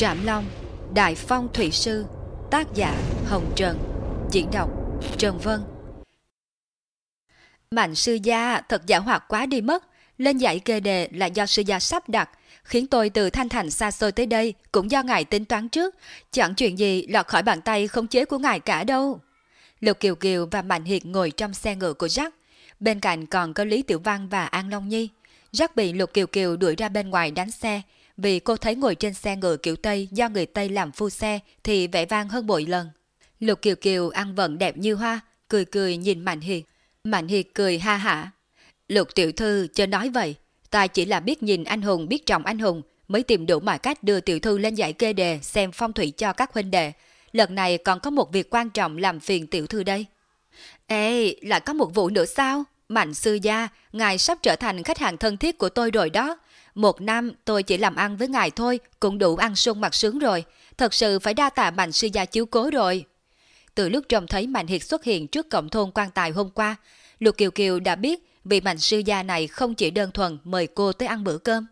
Trạm Long, Đại Phong Thủy Sư, Tác giả Hồng Trần, Diễn đọc Trần Vân. Mạnh sư gia, thật giả hoạt quá đi mất. Lên giải kê đề là do sư gia sắp đặt, Khiến tôi từ thanh thành xa xôi tới đây Cũng do ngài tính toán trước. Chẳng chuyện gì lọt khỏi bàn tay không chế của ngài cả đâu. Lục Kiều Kiều và Mạnh Hiệt ngồi trong xe ngựa của Jack. Bên cạnh còn có Lý Tiểu Văn và An Long Nhi. Jack bị Lục Kiều Kiều đuổi ra bên ngoài đánh xe vì cô thấy ngồi trên xe ngựa kiểu Tây do người Tây làm phu xe thì vẻ vang hơn bội lần. Lục Kiều Kiều ăn vận đẹp như hoa, cười cười nhìn Mạnh Hiệt. Mạnh Hiệt cười ha hả. Lục tiểu thư chưa nói vậy, ta chỉ là biết nhìn anh hùng biết trọng anh hùng mới tìm đủ mọi cách đưa tiểu thư lên giải kê đề xem phong thủy cho các huynh đệ. Lần này còn có một việc quan trọng làm phiền tiểu thư đây. Ê, lại có một vụ nữa sao? Mạnh sư gia, ngài sắp trở thành khách hàng thân thiết của tôi rồi đó. Một năm tôi chỉ làm ăn với ngài thôi, cũng đủ ăn sung mặt sướng rồi. Thật sự phải đa tạ Mạnh sư gia chiếu cố rồi. Từ lúc trông thấy Mạnh Hiệt xuất hiện trước cổng thôn quan tài hôm qua, Lục Kiều Kiều đã biết vị Mạnh sư gia này không chỉ đơn thuần mời cô tới ăn bữa cơm.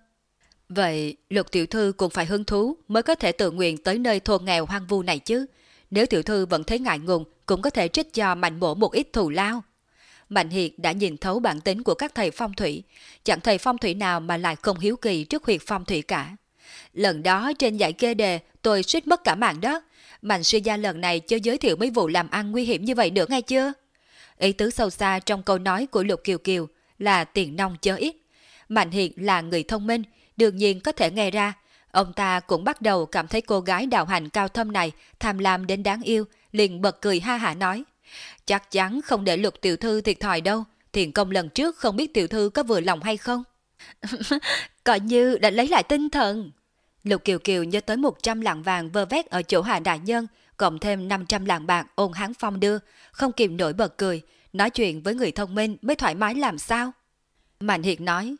Vậy Lục Tiểu Thư cũng phải hứng thú mới có thể tự nguyện tới nơi thôn nghèo hoang vu này chứ. Nếu Tiểu Thư vẫn thấy ngại ngùng, cũng có thể trích cho Mạnh Mổ một ít thù lao. Mạnh Hiệt đã nhìn thấu bản tính của các thầy phong thủy, chẳng thầy phong thủy nào mà lại không hiếu kỳ trước huyệt phong thủy cả. Lần đó trên giải kê đề tôi suýt mất cả mạng đó. Mạnh sư gia lần này chưa giới thiệu mấy vụ làm ăn nguy hiểm như vậy được ngay chưa? Ý tứ sâu xa trong câu nói của Lục Kiều Kiều là tiền nông chớ ít. Mạnh Hiệt là người thông minh, đương nhiên có thể nghe ra. Ông ta cũng bắt đầu cảm thấy cô gái đạo hành cao thâm này tham lam đến đáng yêu, liền bật cười ha hả nói. Chắc chắn không để lục tiểu thư thiệt thòi đâu. Thiền công lần trước không biết tiểu thư có vừa lòng hay không. Coi như đã lấy lại tinh thần. Lục Kiều Kiều nhớ tới 100 lạng vàng vơ vét ở chỗ Hà Đại Nhân, cộng thêm 500 lạng bạc ôn hán phong đưa, không kìm nổi bật cười, nói chuyện với người thông minh mới thoải mái làm sao. Mạnh Hiệt nói,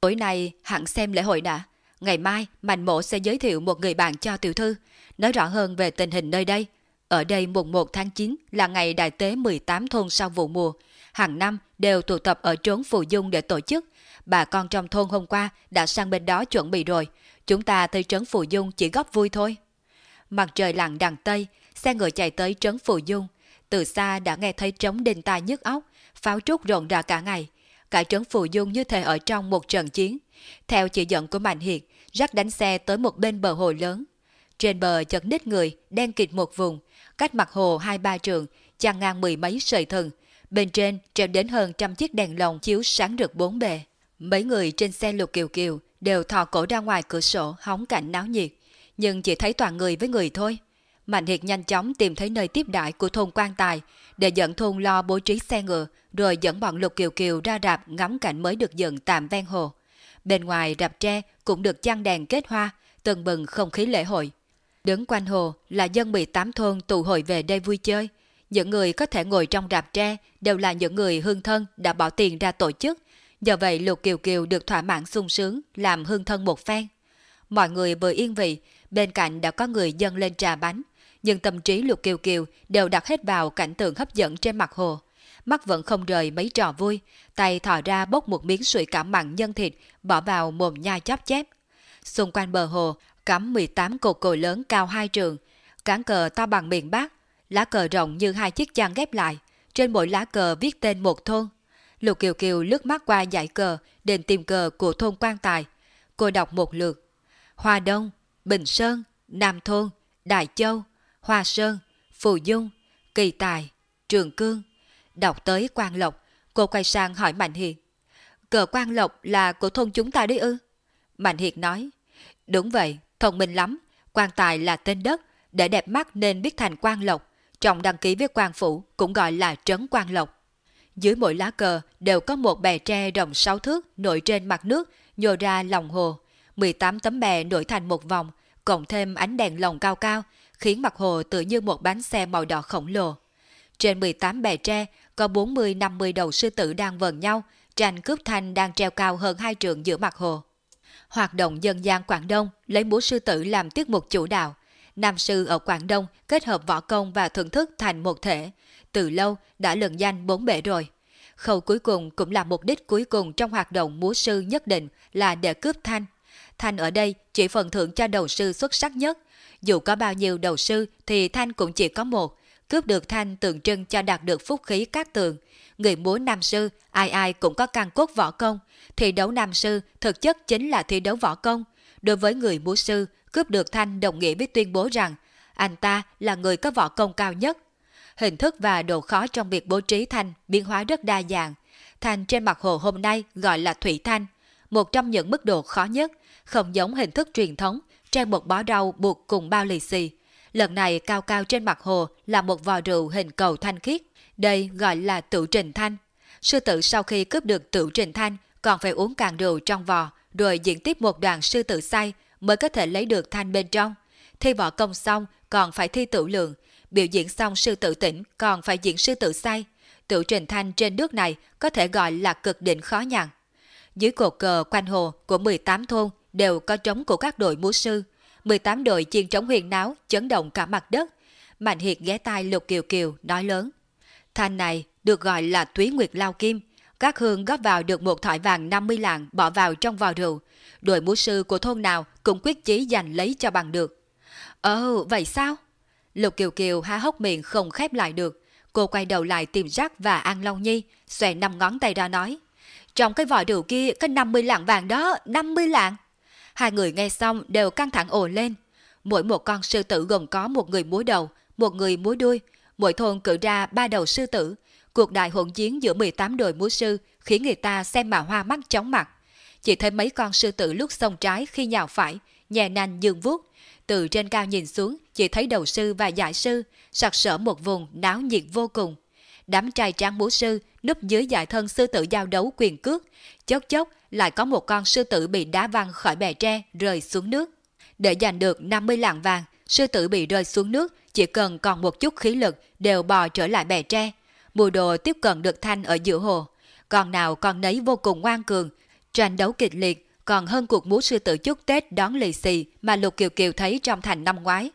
tối nay hẳn xem lễ hội đã, ngày mai Mạnh Mộ sẽ giới thiệu một người bạn cho tiểu thư, nói rõ hơn về tình hình nơi đây, ở đây mùng 1 tháng 9 là ngày đại tế 18 thôn sau vụ mùa. Hàng năm đều tụ tập ở trốn Phù Dung để tổ chức. Bà con trong thôn hôm qua đã sang bên đó chuẩn bị rồi. Chúng ta tới trấn Phù Dung chỉ góp vui thôi. Mặt trời lặn đằng Tây, xe ngựa chạy tới trấn Phù Dung. Từ xa đã nghe thấy trống đinh tai nhức óc, pháo trúc rộn ra cả ngày. Cả trấn Phù Dung như thể ở trong một trận chiến. Theo chỉ dẫn của Mạnh Hiệt, rắc đánh xe tới một bên bờ hồ lớn. Trên bờ chật nít người, đen kịt một vùng, cách mặt hồ hai ba trường, chằng ngang mười mấy sợi thừng. Bên trên treo đến hơn trăm chiếc đèn lồng chiếu sáng rực bốn bề. Mấy người trên xe lục kiều kiều đều thò cổ ra ngoài cửa sổ hóng cảnh náo nhiệt, nhưng chỉ thấy toàn người với người thôi. Mạnh Hiệt nhanh chóng tìm thấy nơi tiếp đại của thôn quan tài để dẫn thôn lo bố trí xe ngựa, rồi dẫn bọn lục kiều kiều ra rạp ngắm cảnh mới được dựng tạm ven hồ. Bên ngoài rạp tre cũng được chăn đèn kết hoa, tần bừng không khí lễ hội. Đứng quanh hồ là dân 18 thôn tụ hội về đây vui chơi. Những người có thể ngồi trong rạp tre đều là những người hương thân đã bỏ tiền ra tổ chức. Do vậy Lục Kiều Kiều được thỏa mãn sung sướng làm hương thân một phen. Mọi người vừa yên vị, bên cạnh đã có người dâng lên trà bánh. Nhưng tâm trí Lục Kiều Kiều đều đặt hết vào cảnh tượng hấp dẫn trên mặt hồ. Mắt vẫn không rời mấy trò vui, tay thò ra bốc một miếng sủi cảm mặn nhân thịt, bỏ vào mồm nhai chóp chép. Xung quanh bờ hồ cắm 18 cột cờ lớn cao hai trường, cán cờ to bằng miền Bắc, lá cờ rộng như hai chiếc chăn ghép lại, trên mỗi lá cờ viết tên một thôn. Lục Kiều Kiều lướt mắt qua dãy cờ, đền tìm cờ của thôn quan tài. Cô đọc một lượt. Hoa Đông, Bình Sơn, Nam Thôn, Đại Châu, Hoa Sơn, Phù Dung, Kỳ Tài, Trường Cương. Đọc tới Quang Lộc, cô quay sang hỏi Mạnh Hiền. Cờ Quang Lộc là của thôn chúng ta đấy ư? Mạnh Hiệt nói, đúng vậy, Thông minh lắm, quan tài là tên đất, để đẹp mắt nên biết thành quan lộc. Trong đăng ký với quan phủ cũng gọi là trấn quan lộc. Dưới mỗi lá cờ đều có một bè tre rộng 6 thước nổi trên mặt nước, nhô ra lòng hồ. 18 tấm bè nổi thành một vòng, cộng thêm ánh đèn lồng cao cao, khiến mặt hồ tự như một bánh xe màu đỏ khổng lồ. Trên 18 bè tre có 40-50 đầu sư tử đang vần nhau, tranh cướp thanh đang treo cao hơn hai trường giữa mặt hồ. Hoạt động dân gian Quảng Đông lấy múa sư tử làm tiết mục chủ đạo. Nam sư ở Quảng Đông kết hợp võ công và thưởng thức thành một thể. Từ lâu đã lừng danh bốn bể rồi. Khâu cuối cùng cũng là mục đích cuối cùng trong hoạt động múa sư nhất định là để cướp thanh. Thanh ở đây chỉ phần thưởng cho đầu sư xuất sắc nhất. Dù có bao nhiêu đầu sư thì Thanh cũng chỉ có một. Cướp được Thanh tượng trưng cho đạt được phúc khí các tường. Người múa nam sư, ai ai cũng có căn cốt võ công. Thi đấu nam sư thực chất chính là thi đấu võ công. Đối với người múa sư, cướp được Thanh đồng nghĩa với tuyên bố rằng anh ta là người có võ công cao nhất. Hình thức và độ khó trong việc bố trí thanh biến hóa rất đa dạng. Thanh trên mặt hồ hôm nay gọi là thủy thanh, một trong những mức độ khó nhất, không giống hình thức truyền thống, trang một bó rau buộc cùng bao lì xì. Lần này cao cao trên mặt hồ là một vò rượu hình cầu thanh khiết, đây gọi là tự trình thanh. Sư tử sau khi cướp được tự trình thanh còn phải uống cạn rượu trong vò, rồi diễn tiếp một đoạn sư tử say mới có thể lấy được thanh bên trong. Thi võ công xong còn phải thi tự lượng, biểu diễn xong sư tử tỉnh còn phải diễn sư tử say. Tự trình thanh trên nước này có thể gọi là cực đỉnh khó nhằn. Dưới cột cờ quanh hồ của 18 thôn đều có trống của các đội múa sư. 18 đội chiên trống huyền náo, chấn động cả mặt đất. Mạnh Hiệt ghé tai Lục Kiều Kiều, nói lớn. Thanh này được gọi là Túy Nguyệt Lao Kim. Các hương góp vào được một thỏi vàng 50 lạng bỏ vào trong vò rượu. Đội múa sư của thôn nào cũng quyết chí giành lấy cho bằng được. Ồ, vậy sao? Lục Kiều Kiều há hốc miệng không khép lại được. Cô quay đầu lại tìm rác và An Long Nhi, xòe năm ngón tay ra nói. Trong cái vò rượu kia có 50 lạng vàng đó, 50 lạng. Hai người nghe xong đều căng thẳng ồ lên. Mỗi một con sư tử gồm có một người múa đầu, một người múa đuôi. Mỗi thôn cử ra ba đầu sư tử. Cuộc đại hỗn chiến giữa 18 đội múa sư khiến người ta xem mà hoa mắt chóng mặt. Chỉ thấy mấy con sư tử lúc sông trái khi nhào phải, nhẹ nành dương vuốt. Từ trên cao nhìn xuống, chỉ thấy đầu sư và giải sư, sặc sỡ một vùng náo nhiệt vô cùng. Đám trai tráng múa sư núp dưới giải thân sư tử giao đấu quyền cước, chốc chốc lại có một con sư tử bị đá văng khỏi bè tre rơi xuống nước. Để giành được 50 lạng vàng, sư tử bị rơi xuống nước chỉ cần còn một chút khí lực đều bò trở lại bè tre. Mùa đồ tiếp cận được thanh ở giữa hồ. Còn nào còn nấy vô cùng ngoan cường, tranh đấu kịch liệt còn hơn cuộc múa sư tử chúc Tết đón lì xì mà Lục Kiều Kiều thấy trong thành năm ngoái.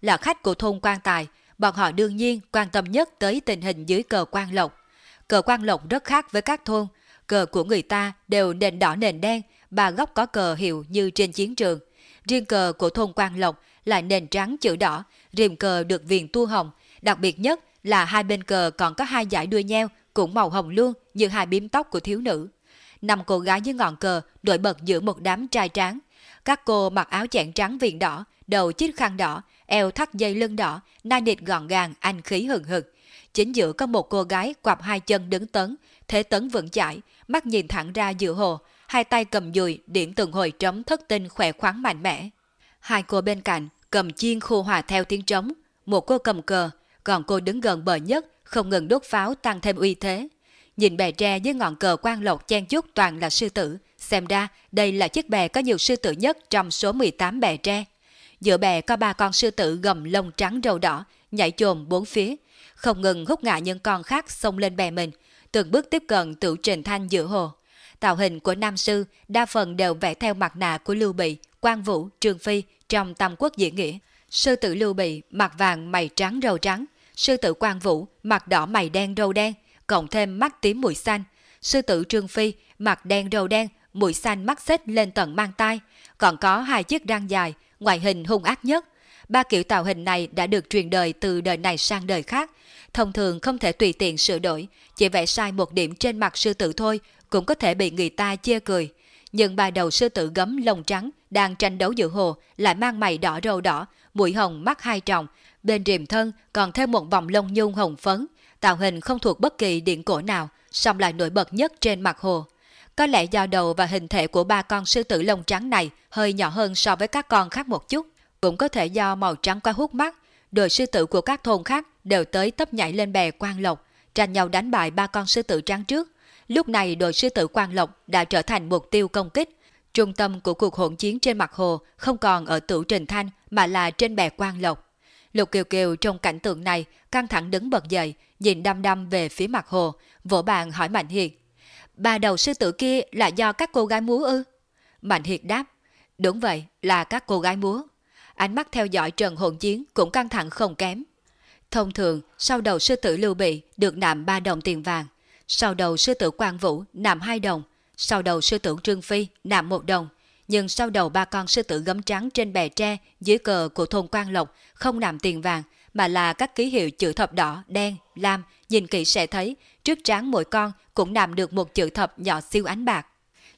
Là khách của thôn quan tài, bọn họ đương nhiên quan tâm nhất tới tình hình dưới cờ quan lộc. Cờ quan lộc rất khác với các thôn, cờ của người ta đều nền đỏ nền đen, ba góc có cờ hiệu như trên chiến trường. Riêng cờ của thôn quan lộc là nền trắng chữ đỏ, rìm cờ được viền tua hồng, đặc biệt nhất là hai bên cờ còn có hai dải đuôi nheo cũng màu hồng luôn như hai bím tóc của thiếu nữ. Năm cô gái dưới ngọn cờ đội bật giữa một đám trai tráng. Các cô mặc áo chẽn trắng viền đỏ, đầu chiếc khăn đỏ, eo thắt dây lưng đỏ, nai nịt gọn gàng, anh khí hừng hực. Chính giữa có một cô gái quặp hai chân đứng tấn, thế tấn vững chãi, mắt nhìn thẳng ra giữa hồ, hai tay cầm dùi điểm từng hồi trống thất tinh khỏe khoắn mạnh mẽ. Hai cô bên cạnh cầm chiên khô hòa theo tiếng trống, một cô cầm cờ, còn cô đứng gần bờ nhất không ngừng đốt pháo tăng thêm uy thế. Nhìn bè tre với ngọn cờ quan lộc chen chúc toàn là sư tử, xem ra đây là chiếc bè có nhiều sư tử nhất trong số 18 bè tre. Giữa bè có ba con sư tử gầm lông trắng râu đỏ, nhảy chồm bốn phía, không ngừng hút ngã những con khác xông lên bè mình, từng bước tiếp cận tự trình thanh giữa hồ. Tạo hình của nam sư đa phần đều vẽ theo mặt nạ của Lưu Bị, Quang Vũ, Trương Phi trong tam quốc diễn nghĩa. Sư tử Lưu Bị mặt vàng mày trắng râu trắng, sư tử Quang Vũ mặt đỏ mày đen râu đen, cộng thêm mắt tím mũi xanh. Sư tử Trương Phi mặt đen râu đen, mũi xanh mắt xích lên tận mang tai, còn có hai chiếc răng dài, ngoại hình hung ác nhất. Ba kiểu tạo hình này đã được truyền đời từ đời này sang đời khác, thông thường không thể tùy tiện sửa đổi, chỉ vẽ sai một điểm trên mặt sư tử thôi cũng có thể bị người ta chê cười. Nhưng ba đầu sư tử gấm lông trắng đang tranh đấu giữa hồ lại mang mày đỏ râu đỏ, mũi hồng mắt hai tròng, bên rìm thân còn thêm một vòng lông nhung hồng phấn, tạo hình không thuộc bất kỳ điện cổ nào, song lại nổi bật nhất trên mặt hồ. Có lẽ do đầu và hình thể của ba con sư tử lông trắng này hơi nhỏ hơn so với các con khác một chút, cũng có thể do màu trắng quá hút mắt, đội sư tử của các thôn khác đều tới tấp nhảy lên bè quan lộc, tranh nhau đánh bại ba con sư tử trắng trước. Lúc này đội sư tử quan lộc đã trở thành mục tiêu công kích. Trung tâm của cuộc hỗn chiến trên mặt hồ không còn ở tử trình thanh mà là trên bè Quang lộc. Lục Kiều Kiều trong cảnh tượng này căng thẳng đứng bật dậy, nhìn đăm đăm về phía mặt hồ, vỗ bàn hỏi Mạnh Hiệt. Ba đầu sư tử kia là do các cô gái múa ư? Mạnh Hiệt đáp, đúng vậy, là các cô gái múa. Ánh mắt theo dõi trần hồn chiến cũng căng thẳng không kém. Thông thường, sau đầu sư tử Lưu Bị được nạm 3 đồng tiền vàng, sau đầu sư tử Quang Vũ nạm 2 đồng, sau đầu sư tử Trương Phi nạm một đồng, nhưng sau đầu ba con sư tử gấm trắng trên bè tre dưới cờ của thôn Quang Lộc không nằm tiền vàng, mà là các ký hiệu chữ thập đỏ, đen, lam, nhìn kỹ sẽ thấy, trước trán mỗi con cũng nằm được một chữ thập nhỏ siêu ánh bạc.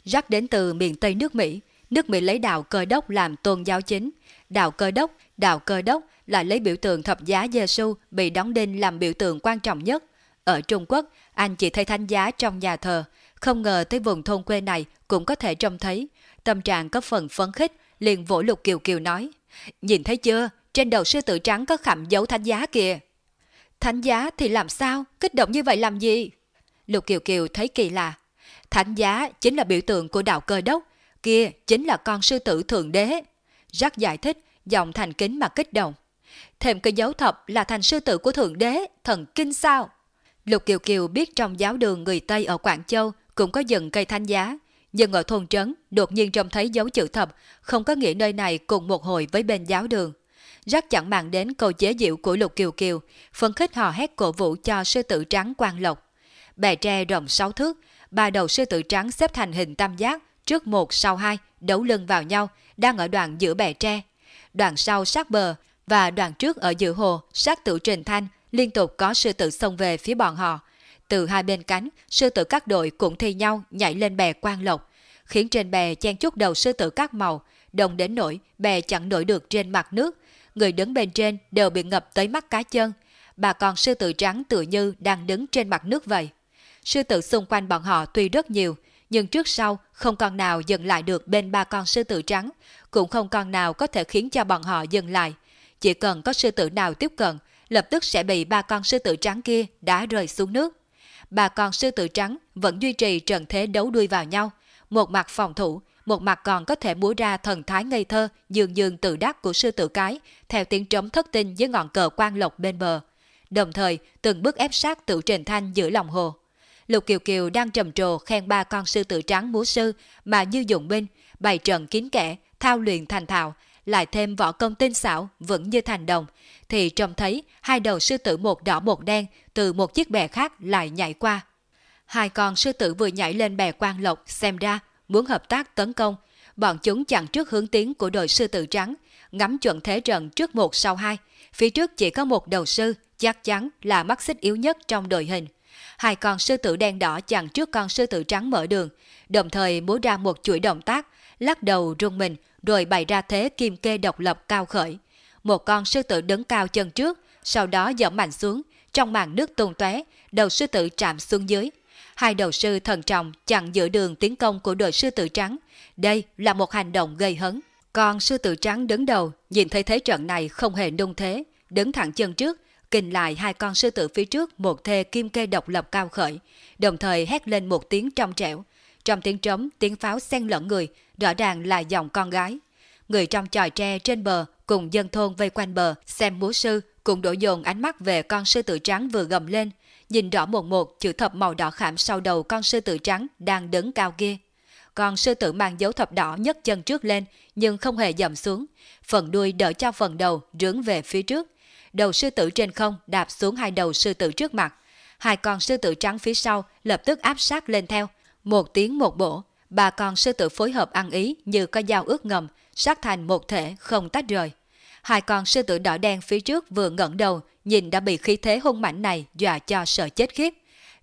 Rắc đến từ miền Tây nước Mỹ, nước Mỹ lấy đạo cơ đốc làm tôn giáo chính. Đạo cơ đốc, đạo cơ đốc là lấy biểu tượng thập giá Giêsu bị đóng đinh làm biểu tượng quan trọng nhất. Ở Trung Quốc, anh chỉ thấy thánh giá trong nhà thờ, không ngờ tới vùng thôn quê này cũng có thể trông thấy. Tâm trạng có phần phấn khích, liền vỗ lục kiều kiều nói. Nhìn thấy chưa, trên đầu sư tử trắng có khảm dấu thánh giá kìa. Thánh giá thì làm sao? Kích động như vậy làm gì? Lục Kiều Kiều thấy kỳ lạ. Thánh giá chính là biểu tượng của đạo cơ đốc, kia chính là con sư tử thượng đế. Rắc giải thích, giọng thành kính mà kích động. Thêm cái dấu thập là thành sư tử của thượng đế, thần kinh sao? Lục Kiều Kiều biết trong giáo đường người Tây ở Quảng Châu cũng có dựng cây thanh giá, nhưng ở thôn trấn đột nhiên trông thấy dấu chữ thập, không có nghĩa nơi này cùng một hồi với bên giáo đường. Rất chẳng màng đến câu chế diệu của Lục Kiều Kiều, phân khích hò hét cổ vũ cho sư tử trắng quan lộc. Bè tre rộng 6 thước, ba đầu sư tử trắng xếp thành hình tam giác, trước một sau hai, đấu lưng vào nhau, đang ở đoạn giữa bè tre. Đoạn sau sát bờ và đoạn trước ở giữa hồ, sát tử trình thanh, liên tục có sư tử xông về phía bọn họ. Từ hai bên cánh, sư tử các đội cũng thi nhau nhảy lên bè quan lộc, khiến trên bè chen chút đầu sư tử các màu, đồng đến nổi bè chẳng nổi được trên mặt nước, người đứng bên trên đều bị ngập tới mắt cá chân. Bà con sư tử trắng tự như đang đứng trên mặt nước vậy. Sư tử xung quanh bọn họ tuy rất nhiều, nhưng trước sau không con nào dừng lại được bên ba con sư tử trắng, cũng không con nào có thể khiến cho bọn họ dừng lại. Chỉ cần có sư tử nào tiếp cận, lập tức sẽ bị ba con sư tử trắng kia đá rơi xuống nước bà con sư tử trắng vẫn duy trì trận thế đấu đuôi vào nhau, một mặt phòng thủ, một mặt còn có thể múa ra thần thái ngây thơ, dường dường tự đắc của sư tử cái, theo tiếng trống thất tinh với ngọn cờ quan lộc bên bờ. Đồng thời, từng bước ép sát tự trình thanh giữa lòng hồ. Lục Kiều Kiều đang trầm trồ khen ba con sư tử trắng múa sư mà như dụng binh, bày trận kín kẽ, thao luyện thành thạo, lại thêm võ công tinh xảo, vững như thành đồng, thì trông thấy hai đầu sư tử một đỏ một đen từ một chiếc bè khác lại nhảy qua. Hai con sư tử vừa nhảy lên bè quan lộc xem ra muốn hợp tác tấn công. Bọn chúng chặn trước hướng tiến của đội sư tử trắng, ngắm chuẩn thế trận trước một sau hai. Phía trước chỉ có một đầu sư, chắc chắn là mắt xích yếu nhất trong đội hình. Hai con sư tử đen đỏ chặn trước con sư tử trắng mở đường, đồng thời múa ra một chuỗi động tác, lắc đầu rung mình rồi bày ra thế kim kê độc lập cao khởi. Một con sư tử đứng cao chân trước, sau đó dẫm mạnh xuống, trong màn nước tung tóe, đầu sư tử chạm xuống dưới, hai đầu sư thần trọng chặn giữa đường tiến công của đội sư tử trắng. Đây là một hành động gây hấn. Còn sư tử trắng đứng đầu, nhìn thấy thế trận này không hề nung thế, đứng thẳng chân trước, kình lại hai con sư tử phía trước một thê kim kê độc lập cao khởi, đồng thời hét lên một tiếng trong trẻo. Trong tiếng trống, tiếng pháo xen lẫn người, rõ ràng là dòng con gái. Người trong tròi tre trên bờ cùng dân thôn vây quanh bờ xem múa sư cũng đổ dồn ánh mắt về con sư tử trắng vừa gầm lên, nhìn rõ một một chữ thập màu đỏ khảm sau đầu con sư tử trắng đang đứng cao kia. Con sư tử mang dấu thập đỏ nhấc chân trước lên nhưng không hề dậm xuống, phần đuôi đỡ cho phần đầu rướng về phía trước. Đầu sư tử trên không đạp xuống hai đầu sư tử trước mặt. Hai con sư tử trắng phía sau lập tức áp sát lên theo. Một tiếng một bộ bà con sư tử phối hợp ăn ý như có dao ướt ngầm, sát thành một thể không tách rời. Hai con sư tử đỏ đen phía trước vừa ngẩng đầu nhìn đã bị khí thế hung mạnh này dọa cho sợ chết khiếp.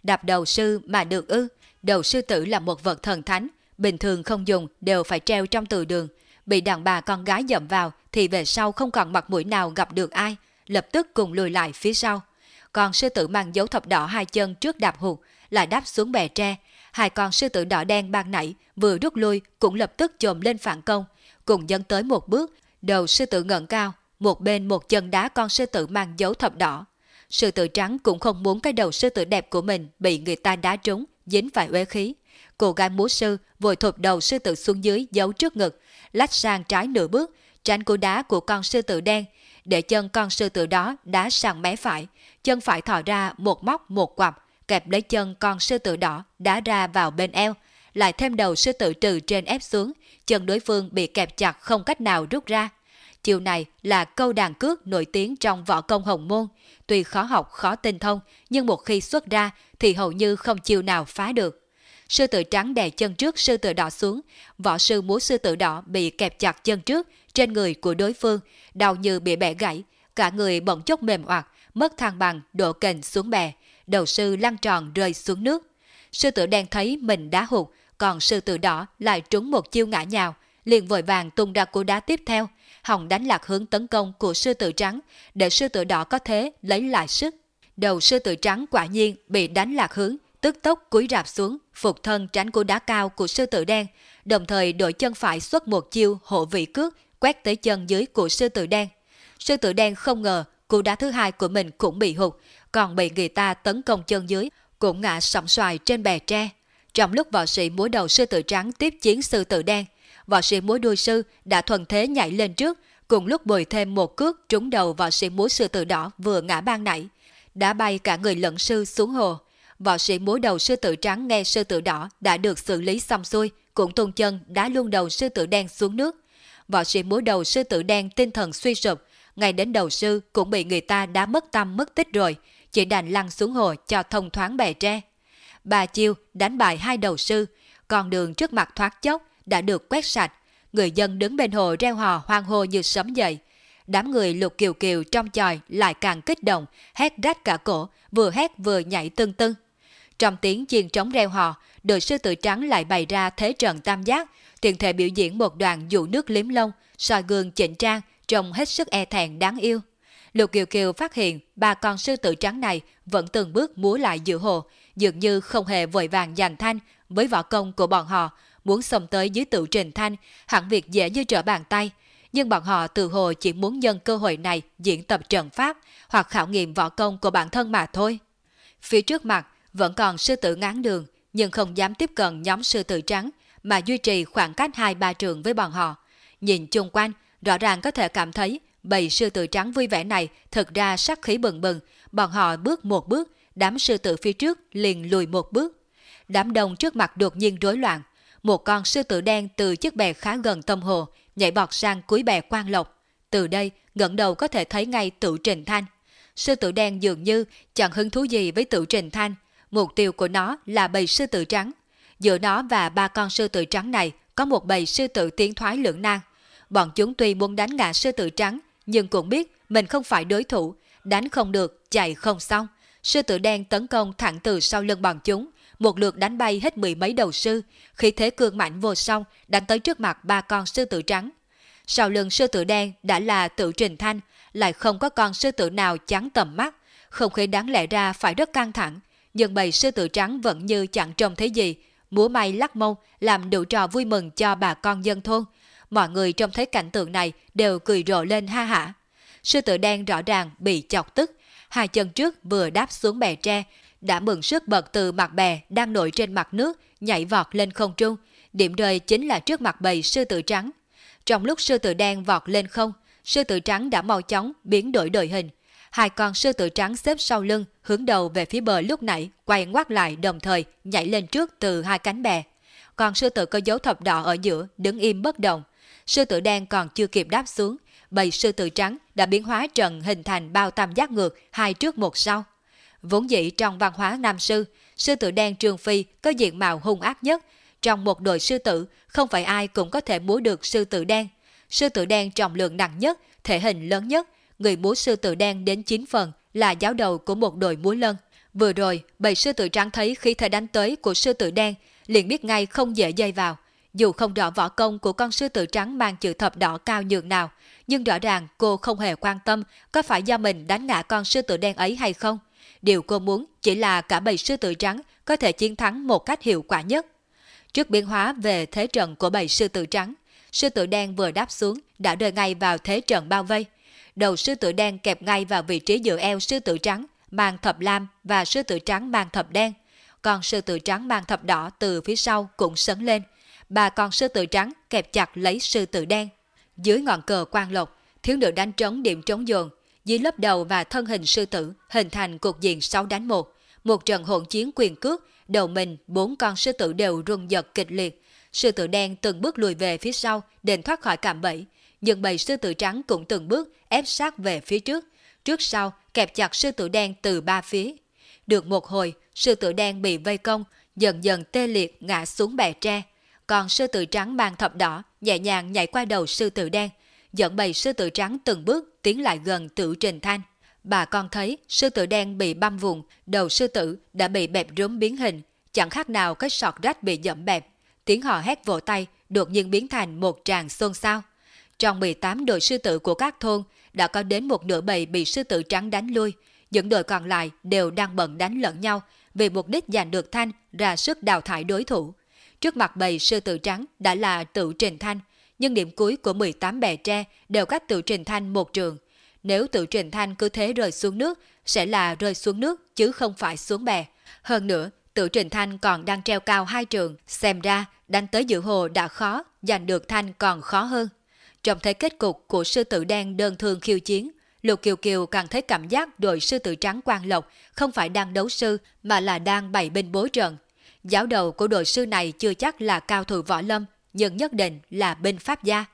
Đạp đầu sư mà được ư, đầu sư tử là một vật thần thánh, bình thường không dùng đều phải treo trong từ đường. Bị đàn bà con gái dậm vào thì về sau không còn mặt mũi nào gặp được ai, lập tức cùng lùi lại phía sau. Còn sư tử mang dấu thập đỏ hai chân trước đạp hụt, lại đáp xuống bè tre. Hai con sư tử đỏ đen ban nãy vừa rút lui cũng lập tức chồm lên phản công, cùng dẫn tới một bước, đầu sư tử ngẩng cao, một bên một chân đá con sư tử mang dấu thập đỏ. Sư tử trắng cũng không muốn cái đầu sư tử đẹp của mình bị người ta đá trúng, dính phải uế khí. Cô gái múa sư vội thụp đầu sư tử xuống dưới giấu trước ngực, lách sang trái nửa bước, tránh cú đá của con sư tử đen, để chân con sư tử đó đá sang mé phải, chân phải thò ra một móc một quặp, kẹp lấy chân con sư tử đỏ đá ra vào bên eo, lại thêm đầu sư tử trừ trên ép xuống, chân đối phương bị kẹp chặt không cách nào rút ra. Chiều này là câu đàn cước nổi tiếng trong võ công hồng môn, tuy khó học khó tinh thông, nhưng một khi xuất ra thì hầu như không chiều nào phá được. sư tử trắng đè chân trước sư tử đỏ xuống, võ sư múa sư tử đỏ bị kẹp chặt chân trước trên người của đối phương, đau như bị bẻ gãy, cả người bỗng chốc mềm oặt, mất thăng bằng, đổ kềnh xuống bè, đầu sư lăn tròn rơi xuống nước. Sư tử đen thấy mình đá hụt, còn sư tử đỏ lại trúng một chiêu ngã nhào, liền vội vàng tung ra cú đá tiếp theo, hòng đánh lạc hướng tấn công của sư tử trắng, để sư tử đỏ có thế lấy lại sức. Đầu sư tử trắng quả nhiên bị đánh lạc hướng, tức tốc cúi rạp xuống, phục thân tránh cú đá cao của sư tử đen, đồng thời đội chân phải xuất một chiêu hộ vị cước, quét tới chân dưới của sư tử đen. Sư tử đen không ngờ cú đá thứ hai của mình cũng bị hụt, còn bị người ta tấn công chân dưới, cũng ngã sóng xoài trên bè tre. Trong lúc võ sĩ múa đầu sư tử trắng tiếp chiến sư tử đen, võ sĩ múa đuôi sư đã thuần thế nhảy lên trước, cùng lúc bồi thêm một cước trúng đầu võ sĩ múa sư tử đỏ vừa ngã ban nãy, đã bay cả người lẫn sư xuống hồ. Võ sĩ múa đầu sư tử trắng nghe sư tử đỏ đã được xử lý xong xuôi, cũng tung chân đá luôn đầu sư tử đen xuống nước. Võ sĩ múa đầu sư tử đen tinh thần suy sụp, ngay đến đầu sư cũng bị người ta đã mất tâm mất tích rồi, chỉ đành lăn xuống hồ cho thông thoáng bè tre. Bà chiêu đánh bại hai đầu sư, con đường trước mặt thoát chốc đã được quét sạch, người dân đứng bên hồ reo hò hoang hô như sấm dậy. Đám người lục kiều kiều trong chòi lại càng kích động, hét rách cả cổ, vừa hét vừa nhảy tưng tưng. Trong tiếng chiên trống reo hò, đội sư tử trắng lại bày ra thế trận tam giác, tiền thể biểu diễn một đoàn dụ nước liếm lông, soi gương chỉnh trang, trông hết sức e thẹn đáng yêu. Lục Kiều Kiều phát hiện ba con sư tử trắng này vẫn từng bước múa lại giữa hồ, dường như không hề vội vàng giành thanh với võ công của bọn họ, muốn xông tới dưới tự trình thanh, hẳn việc dễ như trở bàn tay. Nhưng bọn họ từ hồ chỉ muốn nhân cơ hội này diễn tập trận pháp hoặc khảo nghiệm võ công của bản thân mà thôi. Phía trước mặt vẫn còn sư tử ngán đường, nhưng không dám tiếp cận nhóm sư tử trắng mà duy trì khoảng cách hai ba trường với bọn họ. Nhìn chung quanh, rõ ràng có thể cảm thấy bầy sư tử trắng vui vẻ này thật ra sắc khí bừng bừng, bọn họ bước một bước, đám sư tử phía trước liền lùi một bước. Đám đông trước mặt đột nhiên rối loạn, một con sư tử đen từ chiếc bè khá gần tâm hồ, nhảy bọt sang cuối bè quan lộc. Từ đây, ngẩng đầu có thể thấy ngay tự trình thanh. Sư tử đen dường như chẳng hứng thú gì với tự trình thanh. Mục tiêu của nó là bầy sư tử trắng. Giữa nó và ba con sư tử trắng này có một bầy sư tử tiến thoái lưỡng nan. Bọn chúng tuy muốn đánh ngã sư tử trắng, nhưng cũng biết mình không phải đối thủ, đánh không được, chạy không xong. Sư tử đen tấn công thẳng từ sau lưng bọn chúng, một lượt đánh bay hết mười mấy đầu sư, khi thế cương mạnh vô song đánh tới trước mặt ba con sư tử trắng. Sau lưng sư tử đen đã là tự trình thanh, lại không có con sư tử nào chắn tầm mắt, không khí đáng lẽ ra phải rất căng thẳng, nhưng bầy sư tử trắng vẫn như chẳng trông thấy gì, múa may lắc mông làm đủ trò vui mừng cho bà con dân thôn. Mọi người trông thấy cảnh tượng này đều cười rộ lên ha hả. Sư tử đen rõ ràng bị chọc tức, hai chân trước vừa đáp xuống bè tre, đã mừng sức bật từ mặt bè đang nổi trên mặt nước, nhảy vọt lên không trung. Điểm rơi chính là trước mặt bầy sư tử trắng. Trong lúc sư tử đen vọt lên không, sư tử trắng đã mau chóng biến đổi đội hình. Hai con sư tử trắng xếp sau lưng, hướng đầu về phía bờ lúc nãy, quay ngoắt lại đồng thời nhảy lên trước từ hai cánh bè. Còn sư tử có dấu thập đỏ ở giữa, đứng im bất động. Sư tử đen còn chưa kịp đáp xuống, bầy sư tử trắng đã biến hóa trần hình thành bao tam giác ngược hai trước một sau. Vốn dĩ trong văn hóa Nam Sư, sư tử đen trường Phi có diện mạo hung ác nhất. Trong một đội sư tử, không phải ai cũng có thể múa được sư tử đen. Sư tử đen trọng lượng nặng nhất, thể hình lớn nhất, người múa sư tử đen đến 9 phần là giáo đầu của một đội múa lân. Vừa rồi, bầy sư tử trắng thấy khi thể đánh tới của sư tử đen, liền biết ngay không dễ dây vào. Dù không rõ võ công của con sư tử trắng mang chữ thập đỏ cao nhường nào, nhưng rõ ràng cô không hề quan tâm có phải do mình đánh ngã con sư tử đen ấy hay không. Điều cô muốn chỉ là cả bầy sư tử trắng có thể chiến thắng một cách hiệu quả nhất. Trước biến hóa về thế trận của bầy sư tử trắng, sư tử đen vừa đáp xuống đã rơi ngay vào thế trận bao vây. Đầu sư tử đen kẹp ngay vào vị trí giữa eo sư tử trắng, mang thập lam và sư tử trắng mang thập đen. Còn sư tử trắng mang thập đỏ từ phía sau cũng sấn lên. Ba con sư tử trắng kẹp chặt lấy sư tử đen. Dưới ngọn cờ quang lộc, thiếu nữ đánh trống điểm trống dồn, dưới lớp đầu và thân hình sư tử hình thành cục diện 6 đánh 1. Một trận hỗn chiến quyền cước, đầu mình bốn con sư tử đều rung giật kịch liệt. Sư tử đen từng bước lùi về phía sau, để thoát khỏi cạm bẫy. Nhưng bầy sư tử trắng cũng từng bước ép sát về phía trước. Trước sau kẹp chặt sư tử đen từ ba phía. Được một hồi, sư tử đen bị vây công, dần dần tê liệt ngã xuống bè tre. Còn sư tử trắng mang thập đỏ nhẹ nhàng nhảy qua đầu sư tử đen, dẫn bầy sư tử trắng từng bước tiến lại gần tử Trình Thanh. Bà con thấy sư tử đen bị băm vùng, đầu sư tử đã bị bẹp rúm biến hình, chẳng khác nào cái sọt rách bị dẫm bẹp. Tiếng hò hét vỗ tay đột nhiên biến thành một tràng xôn xao. Trong 18 đội sư tử của các thôn đã có đến một nửa bầy bị sư tử trắng đánh lui, những đội còn lại đều đang bận đánh lẫn nhau vì mục đích giành được thanh ra sức đào thải đối thủ. Trước mặt bầy sư tử trắng đã là tự trình thanh, nhưng điểm cuối của 18 bè tre đều cách tự trình thanh một trường. Nếu tự trình thanh cứ thế rơi xuống nước, sẽ là rơi xuống nước chứ không phải xuống bè. Hơn nữa, tự trình thanh còn đang treo cao hai trường, xem ra đánh tới giữa hồ đã khó, giành được thanh còn khó hơn. Trong thấy kết cục của sư tử đen đơn thương khiêu chiến, Lục Kiều Kiều càng thấy cảm giác đội sư tử trắng quan lộc không phải đang đấu sư mà là đang bày binh bố trận. Giáo đầu của đội sư này chưa chắc là cao thủ võ lâm, nhưng nhất định là binh pháp gia.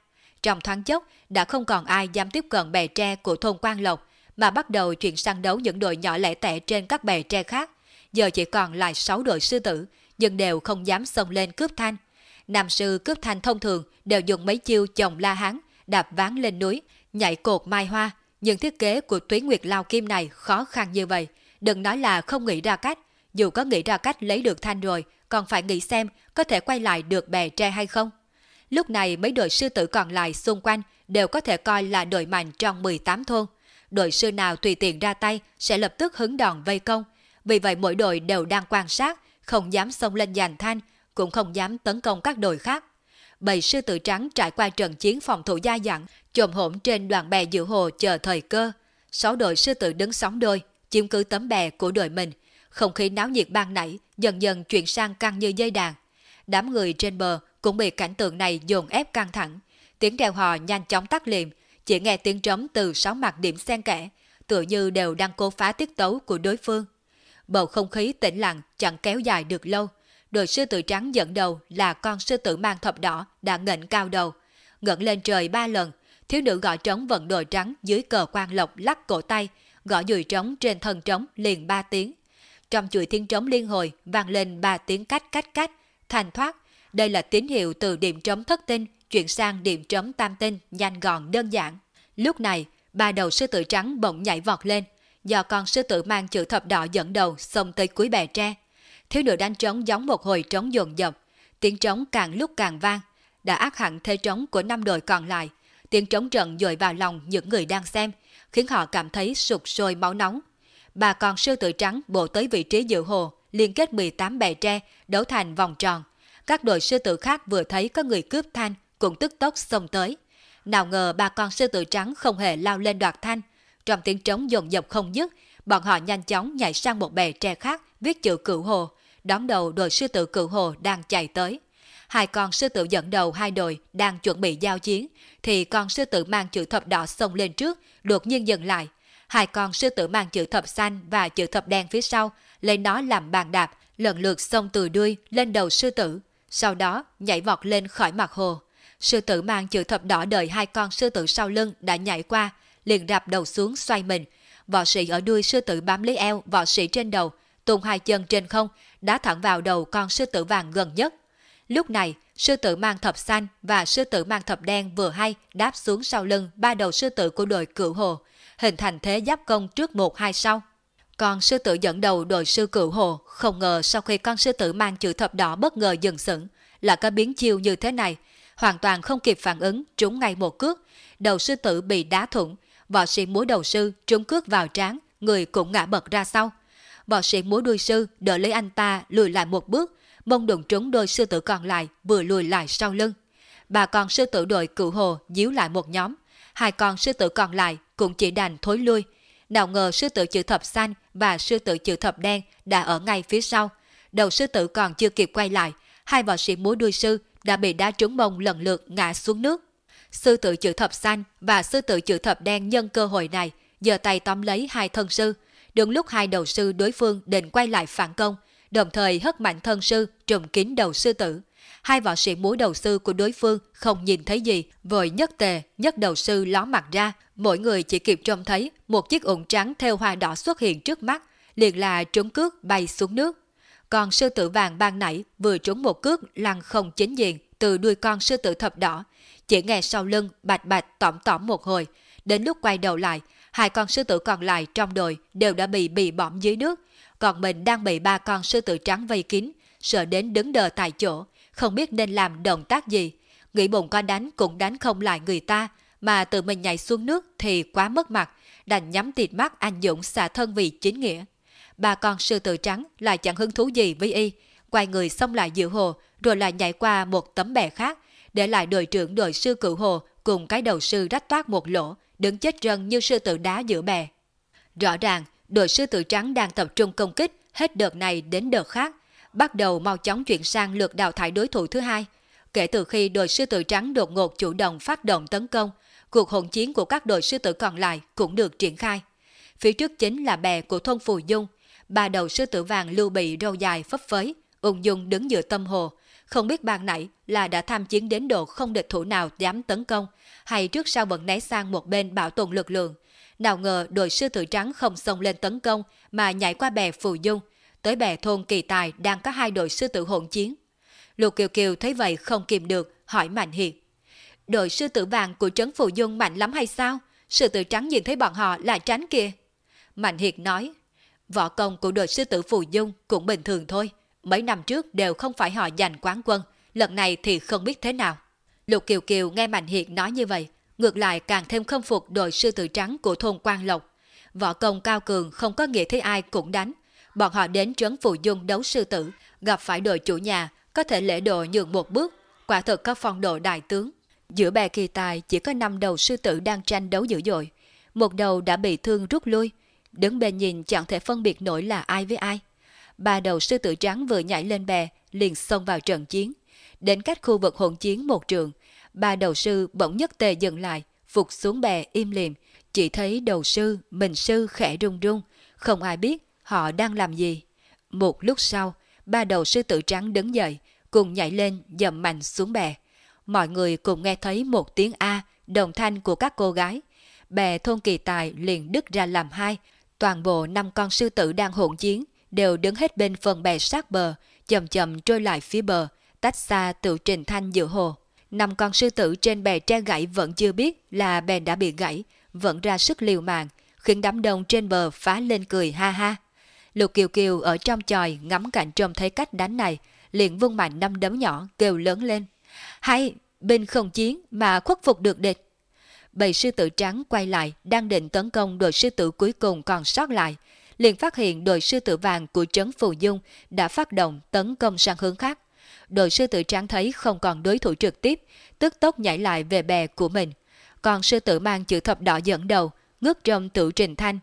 Trong thoáng chốc, đã không còn ai dám tiếp cận bè tre của thôn Quang Lộc, mà bắt đầu chuyển sang đấu những đội nhỏ lẻ tẻ trên các bè tre khác. Giờ chỉ còn lại 6 đội sư tử, nhưng đều không dám xông lên cướp thanh. Nam sư cướp thanh thông thường đều dùng mấy chiêu chồng la hán, đạp ván lên núi, nhảy cột mai hoa, nhưng thiết kế của Túy Nguyệt Lao Kim này khó khăn như vậy. Đừng nói là không nghĩ ra cách, dù có nghĩ ra cách lấy được thanh rồi, còn phải nghĩ xem có thể quay lại được bè tre hay không. Lúc này mấy đội sư tử còn lại xung quanh đều có thể coi là đội mạnh trong 18 thôn. Đội sư nào tùy tiện ra tay sẽ lập tức hứng đòn vây công. Vì vậy mỗi đội đều đang quan sát, không dám xông lên giành thanh, cũng không dám tấn công các đội khác. Bầy sư tử trắng trải qua trận chiến phòng thủ gia dặn, trộm hổm trên đoàn bè giữa hồ chờ thời cơ. Sáu đội sư tử đứng sóng đôi, chiếm cứ tấm bè của đội mình. Không khí náo nhiệt ban nãy dần dần chuyển sang căng như dây đàn. Đám người trên bờ cũng bị cảnh tượng này dồn ép căng thẳng. Tiếng reo hò nhanh chóng tắt liệm, chỉ nghe tiếng trống từ sáu mặt điểm xen kẽ, tựa như đều đang cố phá tiết tấu của đối phương. Bầu không khí tĩnh lặng chẳng kéo dài được lâu. Đội sư tử trắng dẫn đầu là con sư tử mang thập đỏ đã ngẩng cao đầu. ngẩng lên trời ba lần, thiếu nữ gõ trống vận đội trắng dưới cờ quan lộc lắc cổ tay, gõ dùi trống trên thân trống liền ba tiếng. Trong chuỗi tiếng trống liên hồi vang lên ba tiếng cách cách cách, thành thoát. Đây là tín hiệu từ điểm trống thất tinh chuyển sang điểm trống tam tinh nhanh gọn đơn giản. Lúc này, ba đầu sư tử trắng bỗng nhảy vọt lên, do con sư tử mang chữ thập đỏ dẫn đầu xông tới cuối bè tre. Thiếu nữ đánh trống giống một hồi trống dồn dập, tiếng trống càng lúc càng vang, đã ác hẳn thế trống của năm đội còn lại. Tiếng trống trận dội vào lòng những người đang xem, khiến họ cảm thấy sụt sôi máu nóng. Bà con sư tử trắng bộ tới vị trí dự hồ, liên kết 18 bè tre, đấu thành vòng tròn. Các đội sư tử khác vừa thấy có người cướp thanh, cũng tức tốc xông tới. Nào ngờ ba con sư tử trắng không hề lao lên đoạt thanh. Trong tiếng trống dồn dập không dứt, bọn họ nhanh chóng nhảy sang một bè tre khác, viết chữ cửu hồ, đón đầu đội sư tử cửu hồ đang chạy tới. Hai con sư tử dẫn đầu hai đội đang chuẩn bị giao chiến, thì con sư tử mang chữ thập đỏ xông lên trước, đột nhiên dừng lại. Hai con sư tử mang chữ thập xanh và chữ thập đen phía sau, lấy nó làm bàn đạp, lần lượt xông từ đuôi lên đầu sư tử, sau đó nhảy vọt lên khỏi mặt hồ. Sư tử mang chữ thập đỏ đợi hai con sư tử sau lưng đã nhảy qua, liền đạp đầu xuống xoay mình. Võ sĩ ở đuôi sư tử bám lấy eo võ sĩ trên đầu, tung hai chân trên không, đá thẳng vào đầu con sư tử vàng gần nhất. Lúc này, sư tử mang thập xanh và sư tử mang thập đen vừa hay đáp xuống sau lưng ba đầu sư tử của đội cửu hồ, hình thành thế giáp công trước một hai sau. Còn sư tử dẫn đầu đội sư cửu hồ, không ngờ sau khi con sư tử mang chữ thập đỏ bất ngờ dừng sững, là có biến chiêu như thế này, hoàn toàn không kịp phản ứng, trúng ngay một cước. Đầu sư tử bị đá thủng, võ sĩ múa đầu sư trúng cước vào trán, người cũng ngã bật ra sau. Võ sĩ múa đuôi sư đỡ lấy anh ta lùi lại một bước, mông đụng trúng đôi sư tử còn lại vừa lùi lại sau lưng. Bà con sư tử đội cựu hồ díu lại một nhóm, hai con sư tử còn lại cũng chỉ đành thối lui. Nào ngờ sư tử chữ thập xanh và sư tử chữ thập đen đã ở ngay phía sau. Đầu sư tử còn chưa kịp quay lại, hai võ sĩ múa đuôi sư đã bị đá trúng mông lần lượt ngã xuống nước. Sư tử chữ thập xanh và sư tử chữ thập đen nhân cơ hội này, giơ tay tóm lấy hai thân sư. Đúng lúc hai đầu sư đối phương định quay lại phản công, đồng thời hất mạnh thân sư trùm kín đầu sư tử. Hai võ sĩ múa đầu sư của đối phương không nhìn thấy gì, vội nhất tề, nhất đầu sư ló mặt ra. Mỗi người chỉ kịp trông thấy một chiếc ủng trắng theo hoa đỏ xuất hiện trước mắt, liền là trúng cước bay xuống nước. Còn sư tử vàng ban nãy vừa trúng một cước lăn không chính diện từ đuôi con sư tử thập đỏ. Chỉ nghe sau lưng bạch bạch tỏm tỏm một hồi. Đến lúc quay đầu lại, hai con sư tử còn lại trong đội đều đã bị bị bỏm dưới nước. Còn mình đang bị ba con sư tử trắng vây kín, sợ đến đứng đờ tại chỗ, không biết nên làm động tác gì. Nghĩ bụng có đánh cũng đánh không lại người ta, mà tự mình nhảy xuống nước thì quá mất mặt, đành nhắm tịt mắt anh Dũng xả thân vì chính nghĩa. Bà con sư tử trắng lại chẳng hứng thú gì với y, quay người xông lại giữa hồ, rồi lại nhảy qua một tấm bè khác, để lại đội trưởng đội sư cửu hồ cùng cái đầu sư rách toát một lỗ, đứng chết rân như sư tử đá giữa bè. Rõ ràng, đội sư tử trắng đang tập trung công kích hết đợt này đến đợt khác, bắt đầu mau chóng chuyển sang lượt đào thải đối thủ thứ hai. Kể từ khi đội sư tử trắng đột ngột chủ động phát động tấn công, cuộc hỗn chiến của các đội sư tử còn lại cũng được triển khai. Phía trước chính là bè của thôn Phù Dung, ba đầu sư tử vàng lưu bị râu dài phấp phới, ung dung đứng giữa tâm hồ, không biết ban nãy là đã tham chiến đến độ không địch thủ nào dám tấn công, hay trước sau vẫn né sang một bên bảo tồn lực lượng. Nào ngờ đội sư tử trắng không xông lên tấn công mà nhảy qua bè Phù Dung, tới bè thôn Kỳ Tài đang có hai đội sư tử hỗn chiến. Lục Kiều Kiều thấy vậy không kìm được, hỏi Mạnh Hiệt. Đội sư tử vàng của trấn Phù Dung mạnh lắm hay sao? Sư tử trắng nhìn thấy bọn họ là tránh kia Mạnh Hiệt nói, võ công của đội sư tử Phù Dung cũng bình thường thôi. Mấy năm trước đều không phải họ giành quán quân, lần này thì không biết thế nào. Lục Kiều Kiều nghe Mạnh Hiệt nói như vậy, ngược lại càng thêm khâm phục đội sư tử trắng của thôn Quang Lộc. Võ công cao cường không có nghĩa thấy ai cũng đánh. Bọn họ đến trấn Phù Dung đấu sư tử, gặp phải đội chủ nhà, có thể lễ độ nhường một bước, quả thực có phong độ đại tướng. Giữa bè kỳ tài chỉ có năm đầu sư tử đang tranh đấu dữ dội. Một đầu đã bị thương rút lui, đứng bên nhìn chẳng thể phân biệt nổi là ai với ai. Ba đầu sư tử trắng vừa nhảy lên bè, liền xông vào trận chiến. Đến cách khu vực hỗn chiến một trường, ba đầu sư bỗng nhất tề dừng lại, phục xuống bè im lìm. Chỉ thấy đầu sư, mình sư khẽ rung rung, không ai biết họ đang làm gì. Một lúc sau, ba đầu sư tử trắng đứng dậy, cùng nhảy lên dầm mạnh xuống bè. Mọi người cùng nghe thấy một tiếng A, đồng thanh của các cô gái. Bè thôn kỳ tài liền đứt ra làm hai, toàn bộ năm con sư tử đang hỗn chiến, đều đứng hết bên phần bè sát bờ, chậm chậm trôi lại phía bờ, tách xa tự trình thanh giữa hồ. Năm con sư tử trên bè tre gãy vẫn chưa biết là bè đã bị gãy, vẫn ra sức liều mạng, khiến đám đông trên bờ phá lên cười ha ha. Lục Kiều Kiều ở trong tròi ngắm cảnh trông thấy cách đánh này, liền vung mạnh năm đấm nhỏ kêu lớn lên. Hay, bên không chiến mà khuất phục được địch. Bầy sư tử trắng quay lại đang định tấn công đội sư tử cuối cùng còn sót lại, liền phát hiện đội sư tử vàng của trấn Phù Dung đã phát động tấn công sang hướng khác. Đội sư tử trắng thấy không còn đối thủ trực tiếp, tức tốc nhảy lại về bè của mình. Còn sư tử mang chữ thập đỏ dẫn đầu, ngước trong tự trình thanh.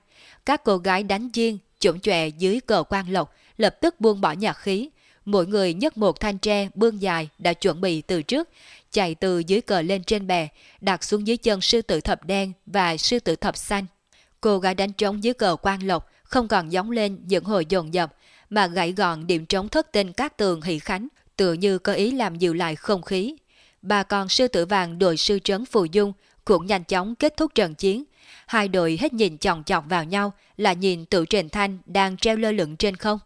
Các cô gái đánh chiên, chủng chòe dưới cờ quan lộc, lập tức buông bỏ nhạc khí. Mỗi người nhấc một thanh tre bươn dài đã chuẩn bị từ trước, chạy từ dưới cờ lên trên bè, đặt xuống dưới chân sư tử thập đen và sư tử thập xanh. Cô gái đánh trống dưới cờ quan lộc, không còn giống lên những hồi dồn dập, mà gãy gọn điểm trống thất tinh các tường hỷ khánh, tựa như có ý làm dịu lại không khí. bà con sư tử vàng đội sư trấn Phù Dung cũng nhanh chóng kết thúc trận chiến. Hai đội hết nhìn chòng chọc vào nhau là nhìn tự trình thanh đang treo lơ lửng trên không.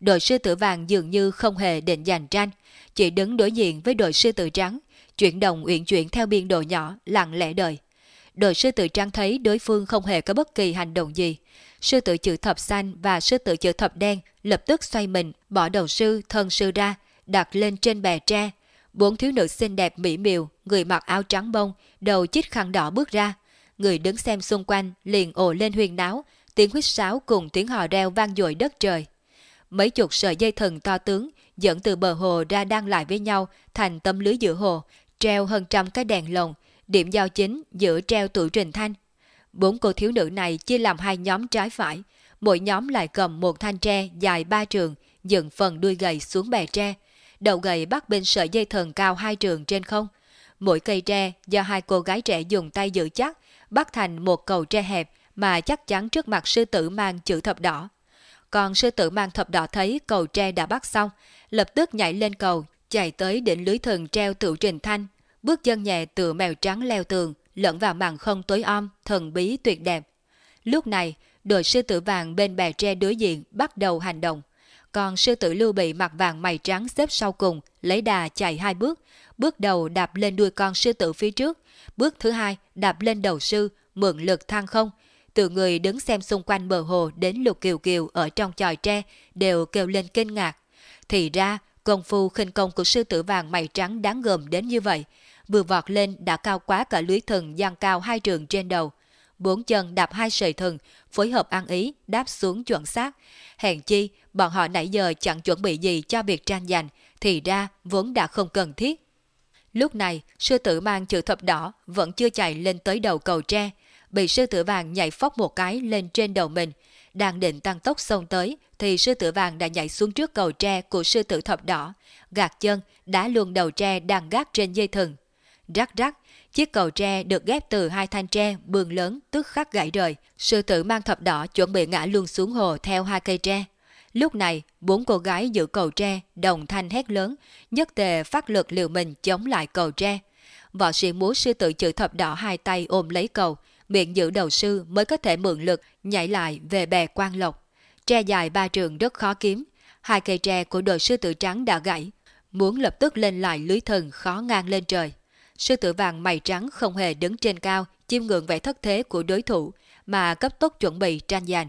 Đội sư tử vàng dường như không hề định giành tranh, chỉ đứng đối diện với đội sư tử trắng, chuyển động uyển chuyển theo biên độ nhỏ, lặng lẽ đợi Đội sư tử trắng thấy đối phương không hề có bất kỳ hành động gì, sư tử chữ thập xanh và sư tử chữ thập đen lập tức xoay mình, bỏ đầu sư, thân sư ra, đặt lên trên bè tre. Bốn thiếu nữ xinh đẹp mỹ miều, người mặc áo trắng bông, đầu chít khăn đỏ bước ra. Người đứng xem xung quanh liền ồ lên huyền náo, tiếng huýt sáo cùng tiếng hò reo vang dội đất trời. Mấy chục sợi dây thần to tướng dẫn từ bờ hồ ra đan lại với nhau thành tấm lưới giữa hồ, treo hơn trăm cái đèn lồng, điểm giao chính giữa treo tụi trình thanh Bốn cô thiếu nữ này chia làm hai nhóm trái phải, mỗi nhóm lại cầm một thanh tre dài ba trường, dựng phần đuôi gầy xuống bè tre. Đầu gầy bắt bên sợi dây thần cao hai trường trên không. Mỗi cây tre do hai cô gái trẻ dùng tay giữ chắc, bắt thành một cầu tre hẹp mà chắc chắn trước mặt sư tử mang chữ thập đỏ. Còn sư tử mang thập đỏ thấy cầu tre đã bắt xong, lập tức nhảy lên cầu, chạy tới đỉnh lưới thần treo tự trình thanh, bước chân nhẹ từ mèo trắng leo tường, lẫn vào màn không tối om, thần bí tuyệt đẹp. Lúc này, đội sư tử vàng bên bè tre đối diện bắt đầu hành động. còn sư tử lưu bị mặt vàng mày trắng xếp sau cùng, lấy đà chạy hai bước. Bước đầu đạp lên đuôi con sư tử phía trước. Bước thứ hai đạp lên đầu sư, mượn lực thăng không. Từ người đứng xem xung quanh bờ hồ đến lục kiều kiều ở trong tròi tre đều kêu lên kinh ngạc. Thì ra, công phu khinh công của sư tử vàng mày trắng đáng gờm đến như vậy. Vừa vọt lên đã cao quá cả lưới thần giang cao hai trường trên đầu bốn chân đạp hai sợi thừng, phối hợp ăn ý, đáp xuống chuẩn xác. Hèn chi, bọn họ nãy giờ chẳng chuẩn bị gì cho việc tranh giành, thì ra vốn đã không cần thiết. Lúc này, sư tử mang chữ thập đỏ vẫn chưa chạy lên tới đầu cầu tre, bị sư tử vàng nhảy phóc một cái lên trên đầu mình. Đang định tăng tốc xông tới, thì sư tử vàng đã nhảy xuống trước cầu tre của sư tử thập đỏ, gạt chân, đá luôn đầu tre đang gác trên dây thừng. Rắc rắc, Chiếc cầu tre được ghép từ hai thanh tre bường lớn tức khắc gãy rời. Sư tử mang thập đỏ chuẩn bị ngã luôn xuống hồ theo hai cây tre. Lúc này, bốn cô gái giữ cầu tre, đồng thanh hét lớn, nhất tề phát lực liều mình chống lại cầu tre. Võ sĩ múa sư tử chữ thập đỏ hai tay ôm lấy cầu, miệng giữ đầu sư mới có thể mượn lực nhảy lại về bè quan lộc. Tre dài ba trường rất khó kiếm, hai cây tre của đội sư tử trắng đã gãy, muốn lập tức lên lại lưới thần khó ngang lên trời sư tử vàng mày trắng không hề đứng trên cao chiêm ngưỡng vẻ thất thế của đối thủ mà cấp tốc chuẩn bị tranh giành.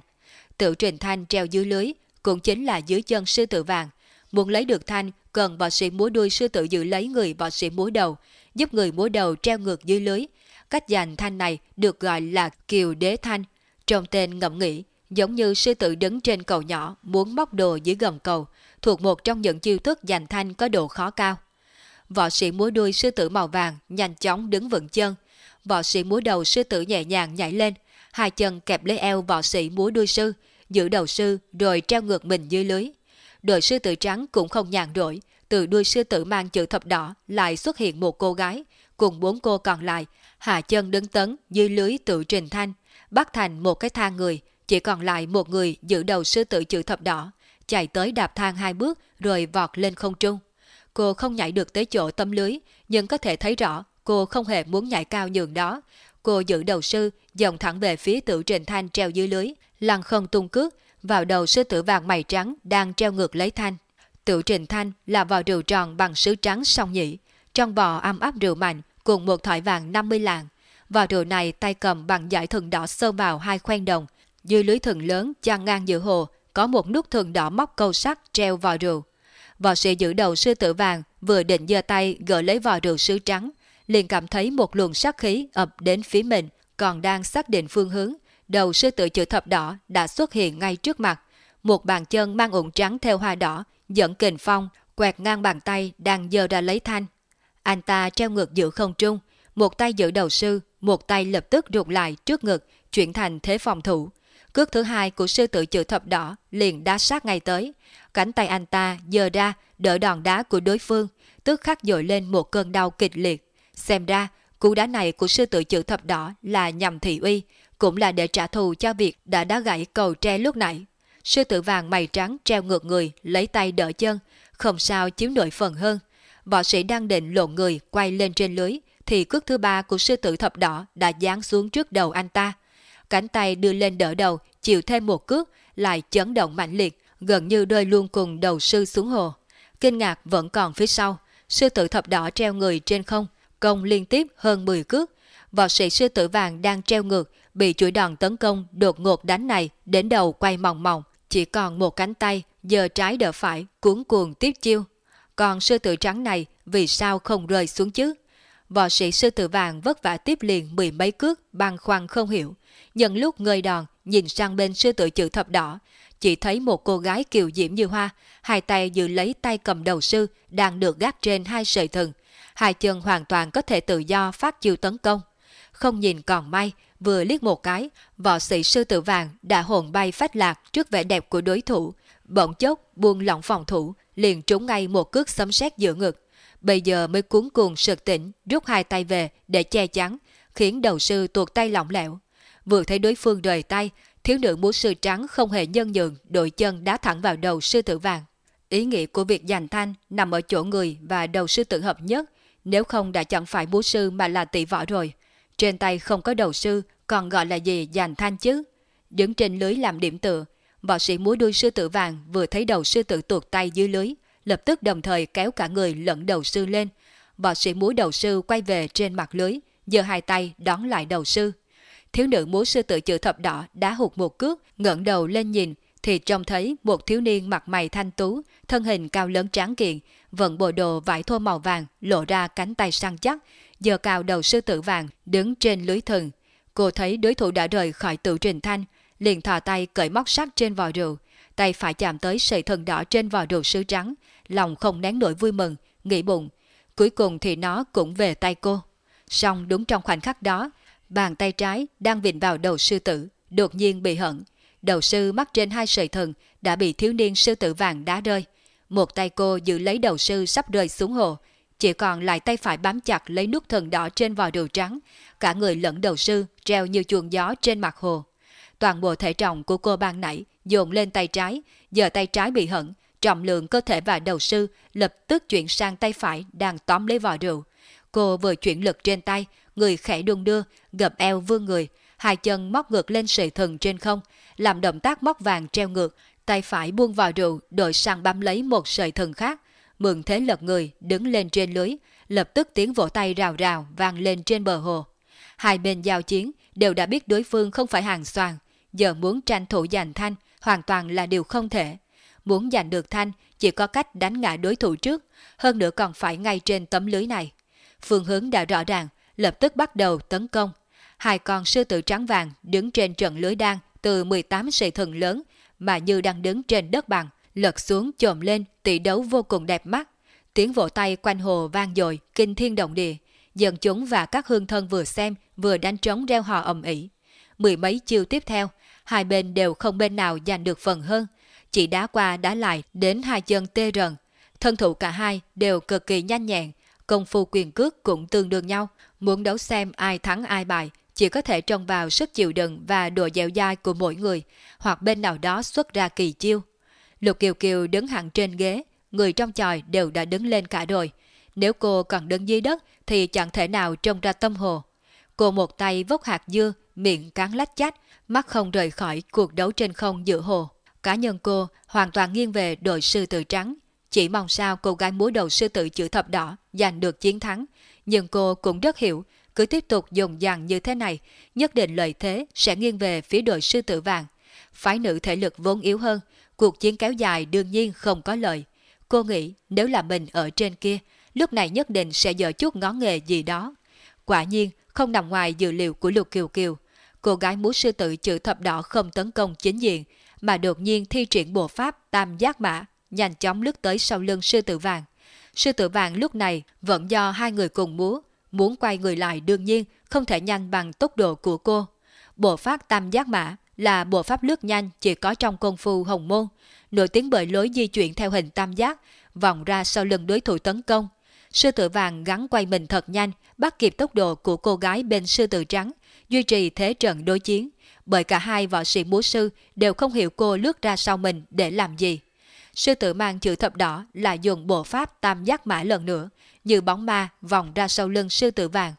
Tự trình thanh treo dưới lưới cũng chính là dưới chân sư tử vàng. Muốn lấy được thanh cần võ sĩ múa đuôi sư tử giữ lấy người võ sĩ múa đầu, giúp người múa đầu treo ngược dưới lưới. Cách giành thanh này được gọi là kiều đế thanh. Trong tên ngẫm nghĩ, giống như sư tử đứng trên cầu nhỏ muốn móc đồ dưới gầm cầu, thuộc một trong những chiêu thức giành thanh có độ khó cao. Võ sĩ múa đuôi sư tử màu vàng nhanh chóng đứng vững chân. Võ sĩ múa đầu sư tử nhẹ nhàng nhảy lên, hai chân kẹp lấy eo võ sĩ múa đuôi sư, giữ đầu sư rồi treo ngược mình dưới lưới. Đội sư tử trắng cũng không nhàn rỗi, từ đuôi sư tử mang chữ thập đỏ lại xuất hiện một cô gái, cùng bốn cô còn lại, hạ chân đứng tấn dưới lưới tự trình thanh, bắt thành một cái thang người, chỉ còn lại một người giữ đầu sư tử chữ thập đỏ, chạy tới đạp thang hai bước rồi vọt lên không trung. Cô không nhảy được tới chỗ tấm lưới, nhưng có thể thấy rõ cô không hề muốn nhảy cao nhường đó. Cô giữ đầu sư, dòng thẳng về phía tự trình thanh treo dưới lưới, lăng không tung cước, vào đầu sư tử vàng mày trắng đang treo ngược lấy thanh. tự trình thanh là vò rượu tròn bằng sứ trắng song nhĩ, trong bò âm áp rượu mạnh cùng một thỏi vàng 50 lạng. Vào rượu này tay cầm bằng dải thừng đỏ sâu vào hai khoen đồng, dưới lưới thừng lớn chăn ngang giữa hồ có một nút thừng đỏ móc câu sắt treo vào rượu. Võ sĩ giữ đầu sư tử vàng vừa định giơ tay gỡ lấy vò rượu sứ trắng, liền cảm thấy một luồng sát khí ập đến phía mình, còn đang xác định phương hướng. Đầu sư tử chữ thập đỏ đã xuất hiện ngay trước mặt. Một bàn chân mang ủng trắng theo hoa đỏ, dẫn kình phong, quẹt ngang bàn tay đang dơ ra lấy thanh. Anh ta treo ngược giữa không trung, một tay giữ đầu sư, một tay lập tức rụt lại trước ngực, chuyển thành thế phòng thủ. Cước thứ hai của sư tử chữ thập đỏ liền đá sát ngay tới. Cánh tay anh ta dơ ra đỡ đòn đá của đối phương, tức khắc dội lên một cơn đau kịch liệt. Xem ra, cú đá này của sư tử chữ thập đỏ là nhằm thị uy, cũng là để trả thù cho việc đã đá gãy cầu tre lúc nãy. Sư tử vàng mày trắng treo ngược người, lấy tay đỡ chân, không sao chiếm nổi phần hơn. Võ sĩ đang định lộn người quay lên trên lưới, thì cước thứ ba của sư tử thập đỏ đã giáng xuống trước đầu anh ta. Cánh tay đưa lên đỡ đầu, chịu thêm một cước, lại chấn động mạnh liệt, gần như rơi luôn cùng đầu sư xuống hồ. Kinh ngạc vẫn còn phía sau, sư tử thập đỏ treo người trên không, công liên tiếp hơn 10 cước. Võ sĩ sư tử vàng đang treo ngược, bị chuỗi đòn tấn công đột ngột đánh này đến đầu quay mòng mòng, chỉ còn một cánh tay, giờ trái đỡ phải, cuốn cuồng tiếp chiêu. Còn sư tử trắng này vì sao không rơi xuống chứ? Võ sĩ sư tử vàng vất vả tiếp liền mười mấy cước băng khoăn không hiểu. Nhân lúc ngơi đòn, nhìn sang bên sư tử chữ thập đỏ, chỉ thấy một cô gái kiều diễm như hoa, hai tay giữ lấy tay cầm đầu sư đang được gác trên hai sợi thừng. Hai chân hoàn toàn có thể tự do phát chiêu tấn công. Không nhìn còn may, vừa liếc một cái, võ sĩ sư tử vàng đã hồn bay phách lạc trước vẻ đẹp của đối thủ. Bỗng chốc buông lỏng phòng thủ, liền trúng ngay một cước sấm sét giữa ngực. Bây giờ mới cuốn cuồng sực tỉnh, rút hai tay về để che chắn, khiến đầu sư tuột tay lỏng lẻo. Vừa thấy đối phương rời tay, thiếu nữ múa sư trắng không hề nhân nhượng, đội chân đá thẳng vào đầu sư tử vàng. Ý nghĩa của việc giành thanh nằm ở chỗ người và đầu sư tử hợp nhất, nếu không đã chẳng phải múa sư mà là tỷ võ rồi. Trên tay không có đầu sư, còn gọi là gì giàn thanh chứ? Đứng trên lưới làm điểm tựa, Võ sĩ múa đuôi sư tử vàng vừa thấy đầu sư tử tuột tay dưới lưới, lập tức đồng thời kéo cả người lẫn đầu sư lên. Võ sĩ múa đầu sư quay về trên mặt lưới, giơ hai tay đón lại đầu sư. Thiếu nữ múa sư tử chữ thập đỏ đá hụt một cước, ngẩng đầu lên nhìn, thì trông thấy một thiếu niên mặt mày thanh tú, thân hình cao lớn tráng kiện, vận bộ đồ vải thô màu vàng, lộ ra cánh tay săn chắc, giờ cào đầu sư tử vàng, đứng trên lưới thừng. Cô thấy đối thủ đã rời khỏi tự trình thanh, liền thò tay cởi móc sắt trên vò rượu, tay phải chạm tới sợi thần đỏ trên vò rượu sứ trắng, lòng không nén nổi vui mừng, nghĩ bụng. Cuối cùng thì nó cũng về tay cô. Xong đúng trong khoảnh khắc đó, bàn tay trái đang vịn vào đầu sư tử, đột nhiên bị hận. Đầu sư mắc trên hai sợi thần đã bị thiếu niên sư tử vàng đá rơi. Một tay cô giữ lấy đầu sư sắp rơi xuống hồ, chỉ còn lại tay phải bám chặt lấy nút thần đỏ trên vòi đầu trắng, cả người lẫn đầu sư treo như chuồng gió trên mặt hồ. Toàn bộ thể trọng của cô ban nãy dồn lên tay trái, giờ tay trái bị hận, trọng lượng cơ thể và đầu sư lập tức chuyển sang tay phải đang tóm lấy vòi rượu. Cô vừa chuyển lực trên tay, người khẽ đung đưa, gập eo vươn người, hai chân móc ngược lên sợi thần trên không, làm động tác móc vàng treo ngược, tay phải buông vào rượu đổi sang bám lấy một sợi thần khác, mượn thế lật người đứng lên trên lưới, lập tức tiếng vỗ tay rào rào vang lên trên bờ hồ. Hai bên giao chiến đều đã biết đối phương không phải hàng xoàn, giờ muốn tranh thủ giành thanh hoàn toàn là điều không thể. Muốn giành được thanh chỉ có cách đánh ngã đối thủ trước, hơn nữa còn phải ngay trên tấm lưới này. Phương hướng đã rõ ràng, lập tức bắt đầu tấn công. Hai con sư tử trắng vàng đứng trên trận lưới đan từ 18 sợi thần lớn mà như đang đứng trên đất bằng, lật xuống chồm lên tỷ đấu vô cùng đẹp mắt. Tiếng vỗ tay quanh hồ vang dội, kinh thiên động địa. Dân chúng và các hương thân vừa xem vừa đánh trống reo hò ầm ĩ. Mười mấy chiêu tiếp theo, hai bên đều không bên nào giành được phần hơn. Chỉ đá qua đá lại đến hai chân tê rần. Thân thủ cả hai đều cực kỳ nhanh nhẹn, công phu quyền cước cũng tương đương nhau. Muốn đấu xem ai thắng ai bại, chỉ có thể trông vào sức chịu đựng và độ dẻo dai của mỗi người, hoặc bên nào đó xuất ra kỳ chiêu. Lục Kiều Kiều đứng hẳn trên ghế, người trong chòi đều đã đứng lên cả rồi. Nếu cô còn đứng dưới đất thì chẳng thể nào trông ra tâm hồ. Cô một tay vốc hạt dưa, miệng cắn lách chách, mắt không rời khỏi cuộc đấu trên không giữa hồ. Cá nhân cô hoàn toàn nghiêng về đội sư tử trắng. Chỉ mong sao cô gái múa đầu sư tử chữ thập đỏ giành được chiến thắng. Nhưng cô cũng rất hiểu, cứ tiếp tục dùng dàn như thế này, nhất định lợi thế sẽ nghiêng về phía đội sư tử vàng. Phái nữ thể lực vốn yếu hơn, cuộc chiến kéo dài đương nhiên không có lợi. Cô nghĩ nếu là mình ở trên kia, lúc này nhất định sẽ dở chút ngón nghề gì đó. Quả nhiên, không nằm ngoài dự liệu của Lục Kiều Kiều. Cô gái múa sư tử chữ thập đỏ không tấn công chính diện, mà đột nhiên thi triển bộ pháp tam giác mã, nhanh chóng lướt tới sau lưng sư tử vàng. Sư tử vàng lúc này vẫn do hai người cùng múa, muốn quay người lại đương nhiên không thể nhanh bằng tốc độ của cô. Bộ pháp tam giác mã là bộ pháp lướt nhanh chỉ có trong công phu hồng môn, nổi tiếng bởi lối di chuyển theo hình tam giác, vòng ra sau lưng đối thủ tấn công. Sư tử vàng gắn quay mình thật nhanh, bắt kịp tốc độ của cô gái bên sư tử trắng, duy trì thế trận đối chiến, bởi cả hai võ sĩ múa sư đều không hiểu cô lướt ra sau mình để làm gì. Sư tử mang chữ thập đỏ là dùng bộ pháp tam giác mã lần nữa, như bóng ma vòng ra sau lưng sư tử vàng.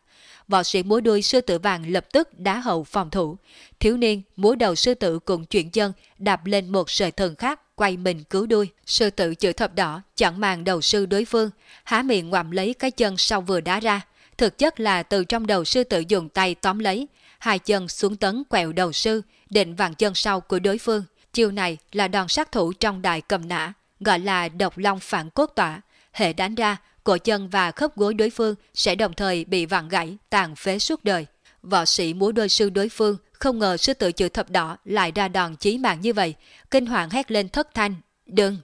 Võ sĩ múa đuôi sư tử vàng lập tức đá hậu phòng thủ. Thiếu niên múa đầu sư tử cùng chuyển chân đạp lên một sợi thần khác quay mình cứu đuôi. Sư tử chữ thập đỏ chẳng màng đầu sư đối phương, há miệng ngoạm lấy cái chân sau vừa đá ra. Thực chất là từ trong đầu sư tử dùng tay tóm lấy, hai chân xuống tấn quẹo đầu sư, định vặn chân sau của đối phương. Chiêu này là đòn sát thủ trong đại cầm nã, gọi là độc long phản cốt tỏa. Hệ đánh ra, cổ chân và khớp gối đối phương sẽ đồng thời bị vặn gãy, tàn phế suốt đời. Võ sĩ múa đôi sư đối phương không ngờ sư tử chữ thập đỏ lại ra đòn chí mạng như vậy, kinh hoàng hét lên thất thanh, đừng.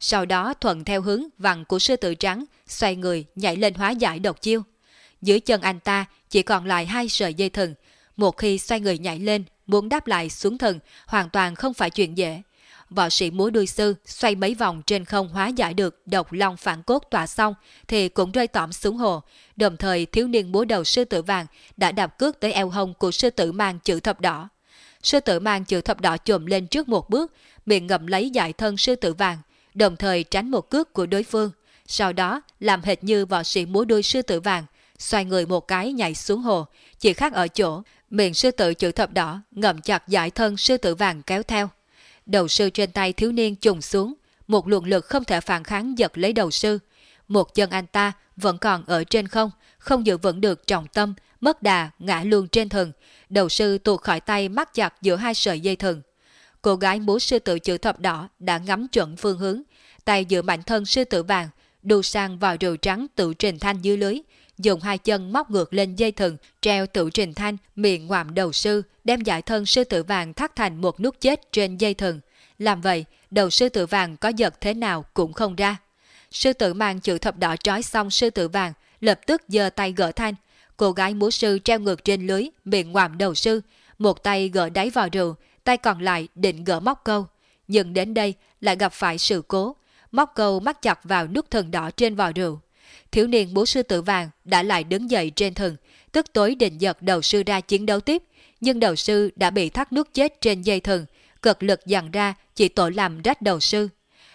Sau đó thuận theo hướng vặn của sư tử trắng, xoay người nhảy lên hóa giải độc chiêu. Dưới chân anh ta chỉ còn lại hai sợi dây thừng, một khi xoay người nhảy lên, muốn đáp lại xuống thần, hoàn toàn không phải chuyện dễ. Võ sĩ múa đuôi sư xoay mấy vòng trên không hóa giải được độc long phản cốt tỏa xong thì cũng rơi tỏm xuống hồ. Đồng thời thiếu niên múa đầu sư tử vàng đã đạp cước tới eo hông của sư tử mang chữ thập đỏ. Sư tử mang chữ thập đỏ chồm lên trước một bước, miệng ngậm lấy giải thân sư tử vàng, đồng thời tránh một cước của đối phương. Sau đó làm hệt như võ sĩ múa đuôi sư tử vàng, xoay người một cái nhảy xuống hồ, chỉ khác ở chỗ, miệng sư tử chữ thập đỏ ngậm chặt giải thân sư tử vàng kéo theo. Đầu sư trên tay thiếu niên trùng xuống, một luồng lực không thể phản kháng giật lấy đầu sư. Một chân anh ta vẫn còn ở trên không, không giữ vững được trọng tâm, mất đà, ngã luôn trên thừng. Đầu sư tuột khỏi tay mắc chặt giữa hai sợi dây thừng. Cô gái múa sư tử chữ thập đỏ đã ngắm chuẩn phương hướng, tay giữ mạnh thân sư tử vàng, đu sang vào rượu trắng tự trình thanh dưới lưới, dùng hai chân móc ngược lên dây thừng, treo tự trình thanh, miệng ngoạm đầu sư, đem giải thân sư tử vàng thắt thành một nút chết trên dây thừng. Làm vậy, đầu sư tử vàng có giật thế nào cũng không ra. Sư tử mang chữ thập đỏ trói xong sư tử vàng, lập tức giơ tay gỡ thanh. Cô gái múa sư treo ngược trên lưới, miệng ngoạm đầu sư, một tay gỡ đáy vào rượu, tay còn lại định gỡ móc câu. Nhưng đến đây lại gặp phải sự cố, móc câu mắc chặt vào nút thần đỏ trên vò rượu. Thiếu niên bố sư tử vàng đã lại đứng dậy trên thần, tức tối định giật đầu sư ra chiến đấu tiếp, nhưng đầu sư đã bị thắt nước chết trên dây thần, cực lực dằn ra chỉ tội làm rách đầu sư.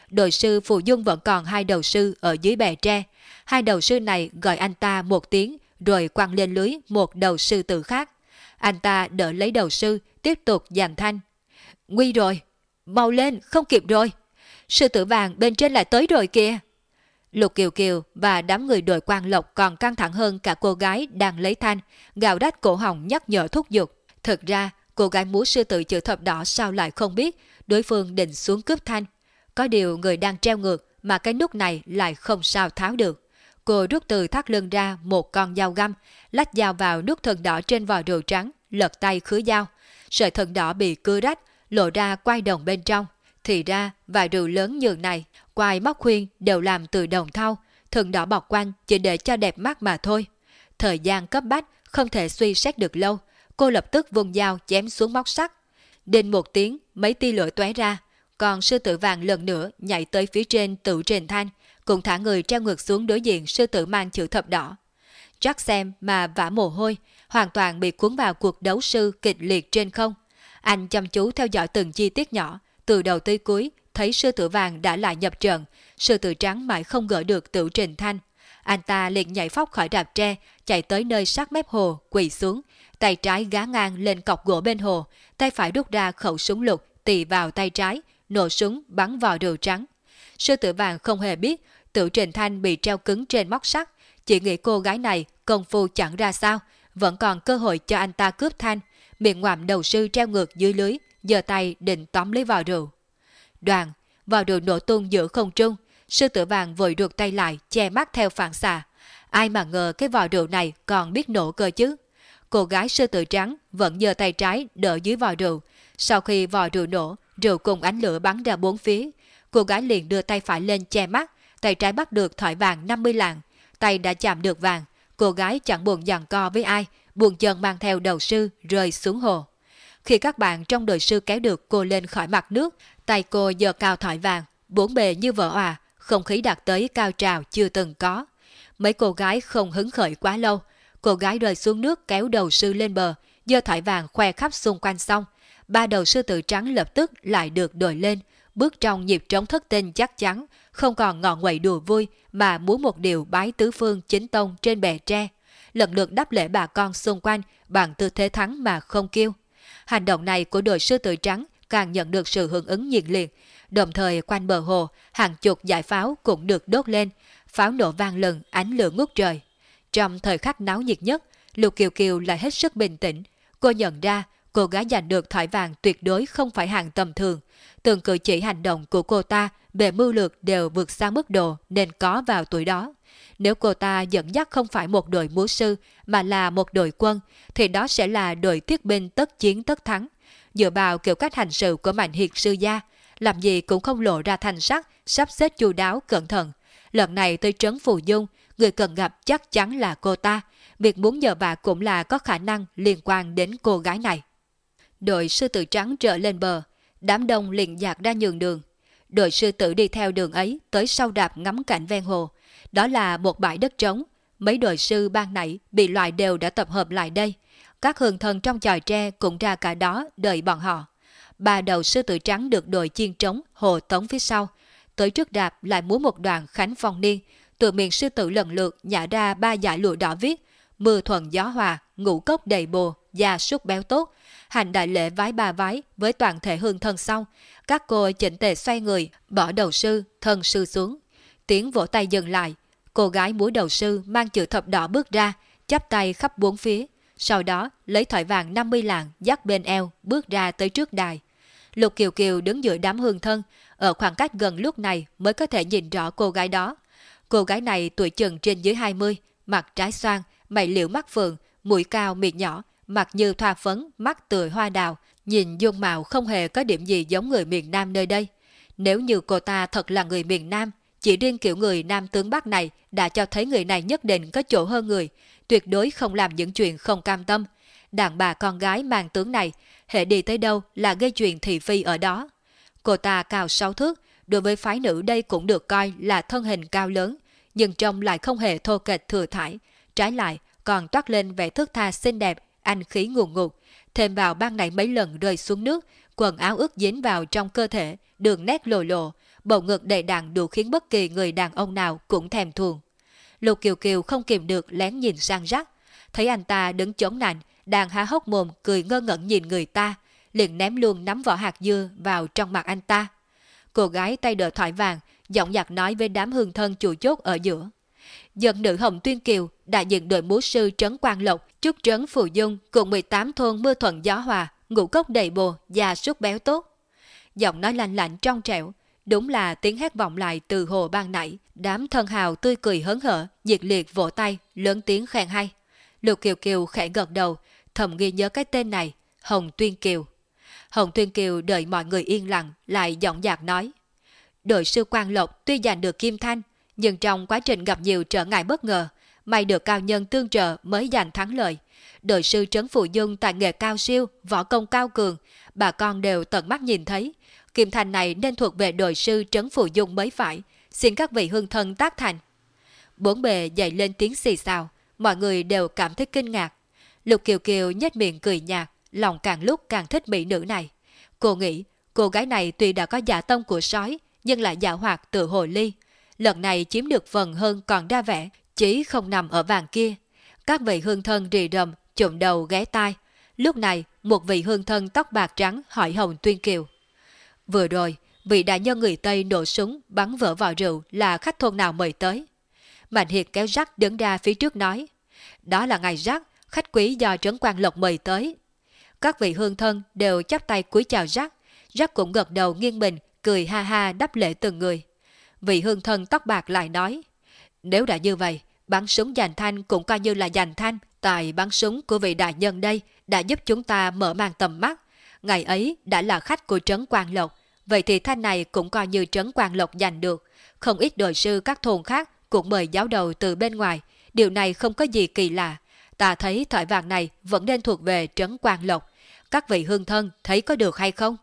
Đội sư Phù Dung vẫn còn hai đầu sư ở dưới bè tre. Hai đầu sư này gọi anh ta một tiếng rồi quăng lên lưới một đầu sư tử khác. Anh ta đỡ lấy đầu sư, tiếp tục giành thanh. Nguy rồi, mau lên, không kịp rồi. Sư tử vàng bên trên lại tới rồi kìa. Lục Kiều Kiều và đám người đội quan lộc còn căng thẳng hơn cả cô gái đang lấy thanh, gào đách cổ họng nhắc nhở thúc giục. Thực ra, cô gái múa sư tử chữ thập đỏ sao lại không biết đối phương định xuống cướp thanh. Có điều người đang treo ngược mà cái nút này lại không sao tháo được. Cô rút từ thắt lưng ra một con dao găm, lách dao vào nút thần đỏ trên vò rượu trắng, lật tay khứa dao. Sợi thần đỏ bị cưa rách, lộ ra quai đồng bên trong. Thì ra, vài rượu lớn như này, quai móc khuyên đều làm từ đồng thau, thường đỏ bọc quanh chỉ để cho đẹp mắt mà thôi. Thời gian cấp bách, không thể suy xét được lâu, cô lập tức vùng dao chém xuống móc sắt. Đinh một tiếng, mấy tia lửa tóe ra, còn sư tử vàng lần nữa nhảy tới phía trên tự trên thanh, cũng thả người treo ngược xuống đối diện sư tử mang chữ thập đỏ. Jack xem mà vã mồ hôi, hoàn toàn bị cuốn vào cuộc đấu sư kịch liệt trên không. Anh chăm chú theo dõi từng chi tiết nhỏ, từ đầu tới cuối, thấy sư tử vàng đã lại nhập trận, sư tử trắng mãi không gỡ được tự trình thanh. Anh ta liền nhảy phóc khỏi đạp tre, chạy tới nơi sát mép hồ, quỳ xuống, tay trái gá ngang lên cọc gỗ bên hồ, tay phải rút ra khẩu súng lục, tì vào tay trái, nổ súng bắn vào đầu trắng. Sư tử vàng không hề biết tự trình thanh bị treo cứng trên móc sắt, chỉ nghĩ cô gái này công phu chẳng ra sao, vẫn còn cơ hội cho anh ta cướp thanh, miệng ngoạm đầu sư treo ngược dưới lưới, giơ tay định tóm lấy vào rượu. Đoàn, vào đường nổ tung giữa không trung, sư tử vàng vội ruột tay lại che mắt theo phản xạ. Ai mà ngờ cái vò rượu này còn biết nổ cơ chứ. Cô gái sư tử trắng vẫn giơ tay trái đỡ dưới vò rượu. Sau khi vò rượu nổ, rượu cùng ánh lửa bắn ra bốn phía. Cô gái liền đưa tay phải lên che mắt, tay trái bắt được thỏi vàng 50 lạng. Tay đã chạm được vàng, cô gái chẳng buồn giằng co với ai, buồn chân mang theo đầu sư rơi xuống hồ. Khi các bạn trong đội sư kéo được cô lên khỏi mặt nước, tay cô giơ cao thỏi vàng, bốn bề như vỡ òa, không khí đạt tới cao trào chưa từng có. Mấy cô gái không hứng khởi quá lâu, cô gái rơi xuống nước kéo đầu sư lên bờ, giơ thỏi vàng khoe khắp xung quanh xong. Ba đầu sư tử trắng lập tức lại được đổi lên, bước trong nhịp trống thất tinh chắc chắn, không còn ngọn quậy đùa vui mà muốn một điều bái tứ phương chính tông trên bè tre. Lần lượt đáp lễ bà con xung quanh bằng tư thế thắng mà không kêu. Hành động này của đội sư tử trắng càng nhận được sự hưởng ứng nhiệt liệt. Đồng thời quanh bờ hồ, hàng chục giải pháo cũng được đốt lên, pháo nổ vang lần ánh lửa ngút trời. Trong thời khắc náo nhiệt nhất, Lục Kiều Kiều lại hết sức bình tĩnh. Cô nhận ra cô gái giành được thỏi vàng tuyệt đối không phải hàng tầm thường. Từng cử chỉ hành động của cô ta về mưu lược đều vượt xa mức độ nên có vào tuổi đó. Nếu cô ta dẫn dắt không phải một đội múa sư mà là một đội quân, thì đó sẽ là đội thiết binh tất chiến tất thắng. Dựa vào kiểu cách hành sự của Mạnh Hiệt sư gia, làm gì cũng không lộ ra thành sắc, sắp xếp chu đáo cẩn thận. Lần này tới trấn Phù Dung, người cần gặp chắc chắn là cô ta. Việc muốn nhờ bà cũng là có khả năng liên quan đến cô gái này. Đội sư tử trắng trở lên bờ, đám đông liền dạt ra nhường đường. Đội sư tử đi theo đường ấy tới sau đạp ngắm cảnh ven hồ. Đó là một bãi đất trống. Mấy đội sư ban nãy bị loại đều đã tập hợp lại đây. Các hương thần trong tròi tre cũng ra cả đó đợi bọn họ. Ba đầu sư tử trắng được đội chiên trống hồ tống phía sau. Tới trước đạp lại múa một đoàn khánh phong niên. Từ miệng sư tử lần lượt nhả ra ba giải lụa đỏ viết. mưa thuận gió hòa, ngũ cốc đầy bồ, da súc béo tốt. Hành đại lễ vái ba vái với toàn thể hương thân xong, các cô chỉnh tề xoay người, bỏ đầu sư, thân sư xuống. Tiếng vỗ tay dừng lại, cô gái múa đầu sư mang chữ thập đỏ bước ra, chắp tay khắp bốn phía. Sau đó lấy thỏi vàng 50 lạng dắt bên eo bước ra tới trước đài. Lục Kiều Kiều đứng giữa đám hương thân, ở khoảng cách gần lúc này mới có thể nhìn rõ cô gái đó. Cô gái này tuổi chừng trên dưới 20, mặt trái xoan, mày liễu mắt phượng, mũi cao miệng nhỏ, mặt như thoa phấn, mắt tươi hoa đào, nhìn dung mạo không hề có điểm gì giống người miền Nam nơi đây. Nếu như cô ta thật là người miền Nam, chỉ riêng kiểu người Nam tướng Bắc này đã cho thấy người này nhất định có chỗ hơn người, tuyệt đối không làm những chuyện không cam tâm. Đàn bà con gái mang tướng này, hệ đi tới đâu là gây chuyện thị phi ở đó. Cô ta cao sáu thước, đối với phái nữ đây cũng được coi là thân hình cao lớn, nhưng trông lại không hề thô kệch thừa thải. Trái lại, còn toát lên vẻ thức tha xinh đẹp, anh khí ngùn ngụt. Thêm vào ban nãy mấy lần rơi xuống nước, quần áo ướt dính vào trong cơ thể, đường nét lồ lộ, bầu ngực đầy đặn đủ khiến bất kỳ người đàn ông nào cũng thèm thuồng. Lục Kiều Kiều không kìm được lén nhìn sang rắc, thấy anh ta đứng chống nạnh, đang há hốc mồm cười ngơ ngẩn nhìn người ta, liền ném luôn nắm vỏ hạt dưa vào trong mặt anh ta. Cô gái tay đỡ thỏi vàng, giọng giặc nói với đám hương thân chủ chốt ở giữa. Dân nữ Hồng Tuyên Kiều, đại diện đội múa sư Trấn Quang Lộc, Trúc Trấn Phù Dung cùng 18 thôn mưa thuận gió hòa, ngũ cốc đầy bồ, và sức béo tốt. Giọng nói lạnh lạnh trong trẻo, đúng là tiếng hét vọng lại từ hồ ban nãy. Đám thân hào tươi cười hớn hở, nhiệt liệt vỗ tay, lớn tiếng khen hay. Lục Kiều Kiều khẽ gật đầu, thầm ghi nhớ cái tên này, Hồng Tuyên Kiều. Hồng Tuyên Kiều đợi mọi người yên lặng, lại giọng dạc nói. Đội sư Quang Lộc tuy giành được Kim Thanh, nhưng trong quá trình gặp nhiều trở ngại bất ngờ, may được cao nhân tương trợ mới giành thắng lợi. Đội sư Trấn Phụ Dung tại nghề cao siêu, võ công cao cường, bà con đều tận mắt nhìn thấy. Kim thành này nên thuộc về đội sư Trấn phù Dung mới phải, xin các vị hương thân tác thành. Bốn bề dậy lên tiếng xì xào, mọi người đều cảm thấy kinh ngạc. Lục Kiều Kiều nhếch miệng cười nhạt, lòng càng lúc càng thích mỹ nữ này. Cô nghĩ, cô gái này tuy đã có giả tông của sói, nhưng lại giả hoạt tự hồ ly. Lần này chiếm được phần hơn còn đa vẻ, chỉ không nằm ở vàng kia. Các vị hương thân rì rầm, trộm đầu ghé tai. Lúc này, một vị hương thân tóc bạc trắng hỏi Hồng Tuyên Kiều. Vừa rồi, vị đại nhân người Tây nổ súng bắn vỡ vào rượu là khách thôn nào mời tới. Mạnh Hiệt kéo rắc đứng ra phía trước nói. Đó là ngày rắc, khách quý do Trấn Quang Lộc mời tới. Các vị hương thân đều chắp tay cúi chào rắc. Rắc cũng gật đầu nghiêng mình, cười ha ha đáp lễ từng người. Vị hương thân tóc bạc lại nói. Nếu đã như vậy, bắn súng giành thanh cũng coi như là giành thanh. Tại bắn súng của vị đại nhân đây đã giúp chúng ta mở mang tầm mắt. Ngày ấy đã là khách của Trấn Quang Lộc. Vậy thì thanh này cũng coi như Trấn quan Lộc giành được. Không ít đội sư các thôn khác cũng mời giáo đầu từ bên ngoài. Điều này không có gì kỳ lạ. Ta thấy thỏi vàng này vẫn nên thuộc về Trấn quan Lộc. Các vị hương thân thấy có được hay không?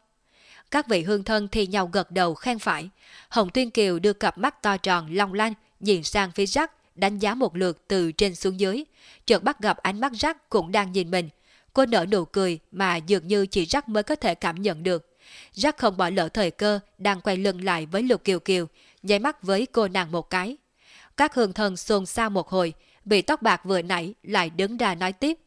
Các vị hương thân thì nhau gật đầu khen phải. Hồng Tuyên Kiều đưa cặp mắt to tròn, long lanh, nhìn sang phía rắc đánh giá một lượt từ trên xuống dưới. Chợt bắt gặp ánh mắt rắc cũng đang nhìn mình. Cô nở nụ cười mà dường như chỉ rắc mới có thể cảm nhận được. Jack không bỏ lỡ thời cơ đang quay lưng lại với Lục Kiều Kiều, nháy mắt với cô nàng một cái. Các hương thần xôn xao một hồi, bị tóc bạc vừa nãy lại đứng ra nói tiếp.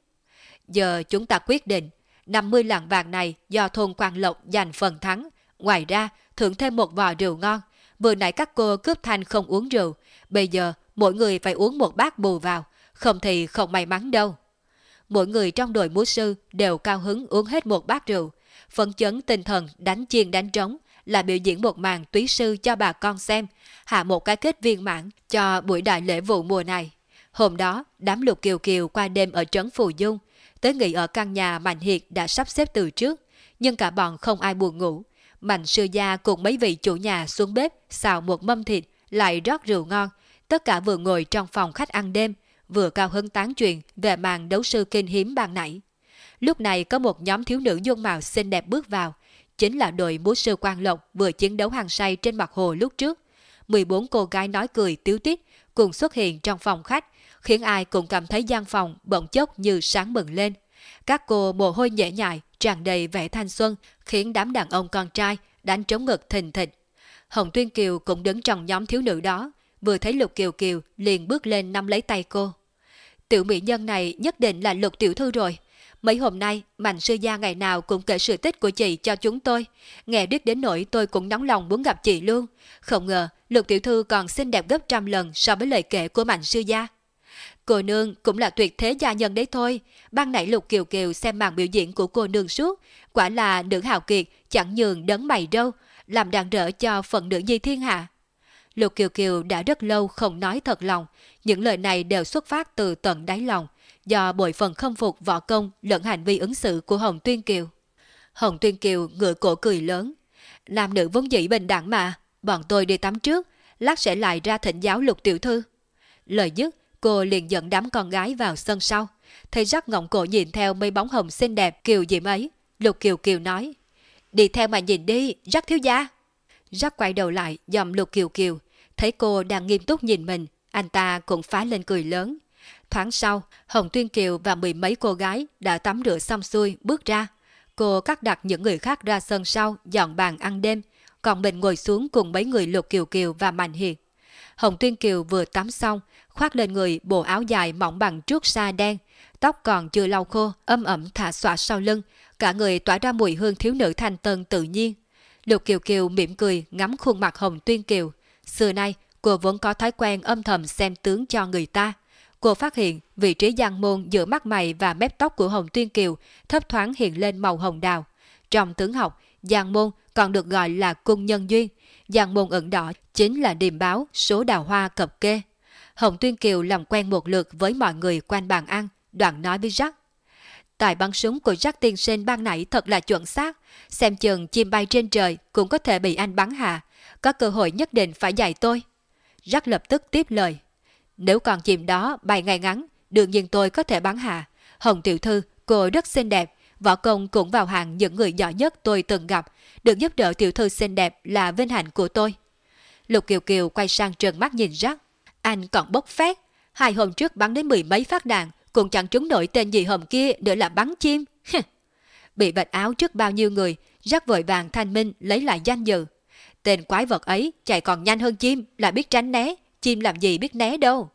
Giờ chúng ta quyết định, 50 lạng vàng này do thôn Quang Lộc giành phần thắng. Ngoài ra, thưởng thêm một vò rượu ngon. Vừa nãy các cô cướp thanh không uống rượu. Bây giờ, mỗi người phải uống một bát bù vào. Không thì không may mắn đâu. Mỗi người trong đội múa sư đều cao hứng uống hết một bát rượu. Phấn chấn tinh thần đánh chiên đánh trống là biểu diễn một màn túy sư cho bà con xem, hạ một cái kết viên mãn cho buổi đại lễ vụ mùa này. Hôm đó, đám lục kiều kiều qua đêm ở trấn Phù Dung, tới nghỉ ở căn nhà Mạnh Hiệt đã sắp xếp từ trước, nhưng cả bọn không ai buồn ngủ. Mạnh sư gia cùng mấy vị chủ nhà xuống bếp xào một mâm thịt, lại rót rượu ngon. Tất cả vừa ngồi trong phòng khách ăn đêm, vừa cao hứng tán chuyện về màn đấu sư kinh hiếm ban nãy. Lúc này có một nhóm thiếu nữ dung mạo xinh đẹp bước vào, chính là đội múa sư Quang Lộc vừa chiến đấu hàng say trên mặt hồ lúc trước. 14 cô gái nói cười tiếu tít cùng xuất hiện trong phòng khách, khiến ai cũng cảm thấy gian phòng bỗng chốc như sáng bừng lên. Các cô mồ hôi nhễ nhại, tràn đầy vẻ thanh xuân, khiến đám đàn ông con trai đánh trống ngực thình thịch. Hồng Tuyên Kiều cũng đứng trong nhóm thiếu nữ đó, vừa thấy Lục Kiều Kiều liền bước lên nắm lấy tay cô. tiểu mỹ nhân này nhất định là lục tiểu thư rồi. Mấy hôm nay, Mạnh sư gia ngày nào cũng kể sự tích của chị cho chúng tôi. Nghe biết đến nỗi tôi cũng nóng lòng muốn gặp chị luôn. Không ngờ, lục tiểu thư còn xinh đẹp gấp trăm lần so với lời kể của Mạnh sư gia. Cô nương cũng là tuyệt thế gia nhân đấy thôi. Ban nãy Lục Kiều Kiều xem màn biểu diễn của cô nương suốt. Quả là nữ hào kiệt, chẳng nhường đấng mày đâu, làm đàn rỡ cho phận nữ nhi thiên hạ. Lục Kiều Kiều đã rất lâu không nói thật lòng. Những lời này đều xuất phát từ tận đáy lòng, do bội phần không phục võ công lẫn hành vi ứng xử của Hồng Tuyên Kiều. Hồng Tuyên Kiều ngửa cổ cười lớn. Nam nữ vốn dĩ bình đẳng mà, bọn tôi đi tắm trước, lát sẽ lại ra thỉnh giáo lục tiểu thư. Lời dứt, cô liền dẫn đám con gái vào sân sau. Thấy rắc ngọng cổ nhìn theo mây bóng hồng xinh đẹp kiều diễm ấy. Lục Kiều Kiều nói, đi theo mà nhìn đi, rắc thiếu gia. Rắc quay đầu lại, dòm Lục Kiều Kiều. Thấy cô đang nghiêm túc nhìn mình, anh ta cũng phá lên cười lớn. Thoáng sau, Hồng Tuyên Kiều và mười mấy cô gái đã tắm rửa xong xuôi bước ra. Cô cắt đặt những người khác ra sân sau dọn bàn ăn đêm, còn mình ngồi xuống cùng mấy người Lục Kiều Kiều và Mạnh Hiền. Hồng Tuyên Kiều vừa tắm xong, khoác lên người bộ áo dài mỏng bằng trước sa đen, tóc còn chưa lau khô, âm ẩm thả xõa sau lưng, cả người tỏa ra mùi hương thiếu nữ thanh tân tự nhiên. Lục Kiều Kiều mỉm cười ngắm khuôn mặt Hồng Tuyên Kiều. Xưa nay, cô vẫn có thói quen âm thầm xem tướng cho người ta. Cô phát hiện vị trí giang môn giữa mắt mày và mép tóc của Hồng Tuyên Kiều thấp thoáng hiện lên màu hồng đào. Trong tướng học, giang môn còn được gọi là cung nhân duyên. Giang môn ẩn đỏ chính là điềm báo số đào hoa cập kê. Hồng Tuyên Kiều làm quen một lượt với mọi người quanh bàn ăn, đoạn nói với Jack. Tài bắn súng của Jack tiên sinh ban nãy thật là chuẩn xác. Xem chừng chim bay trên trời cũng có thể bị anh bắn hạ. Có cơ hội nhất định phải dạy tôi. Jack lập tức tiếp lời. Nếu còn chim đó bay ngay ngắn, đương nhiên tôi có thể bắn hạ. Hồng tiểu thư, cô rất xinh đẹp. Võ công cũng vào hàng những người giỏi nhất tôi từng gặp. Được giúp đỡ tiểu thư xinh đẹp là vinh hạnh của tôi. Lục Kiều Kiều quay sang trợn mắt nhìn rắc Anh còn bốc phét. Hai hôm trước bắn đến mười mấy phát đạn, cũng chẳng trúng nổi tên gì hồng kia để là bắn chim. Bị vạch áo trước bao nhiêu người, rắc vội vàng thanh minh lấy lại danh dự. Tên quái vật ấy chạy còn nhanh hơn chim là biết tránh né, chim làm gì biết né đâu.